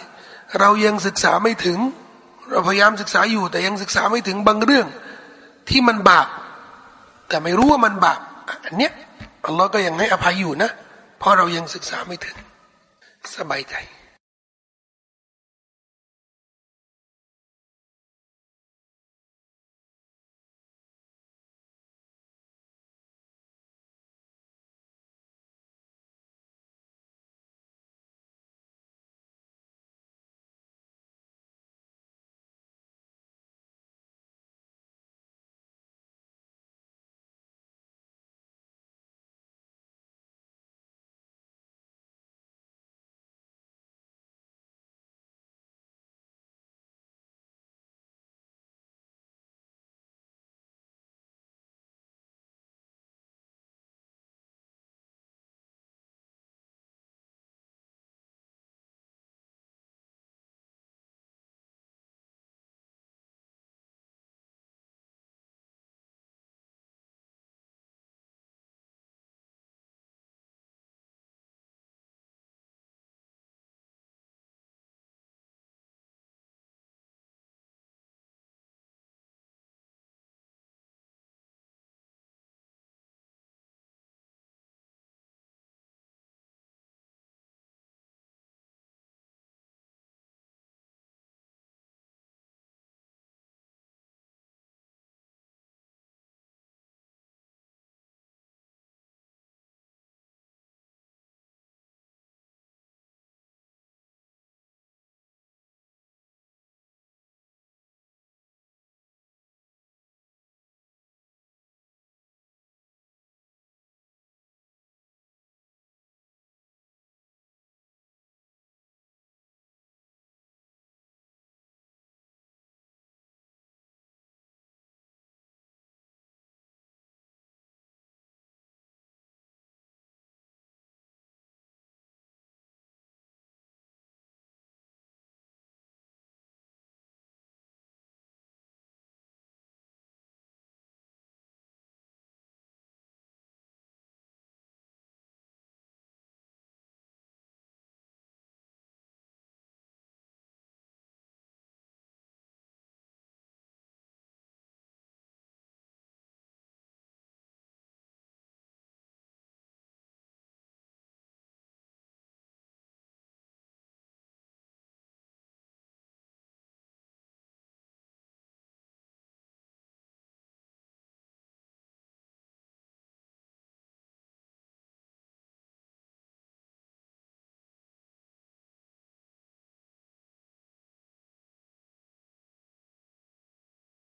เรายังศึกษาไม่ถึง เราพยายามศึกษาอยู่ แต่ยังศึกษาไม่ถึงบางเรื่องที่มันบาปแต่ไม่รู้ว่ามันบาปอันเนี้ยอัลลอฮ์ก็ยังให้อภัยอยู่นะ เพราะเรายังศึกษาไม่ถึง สบายใจ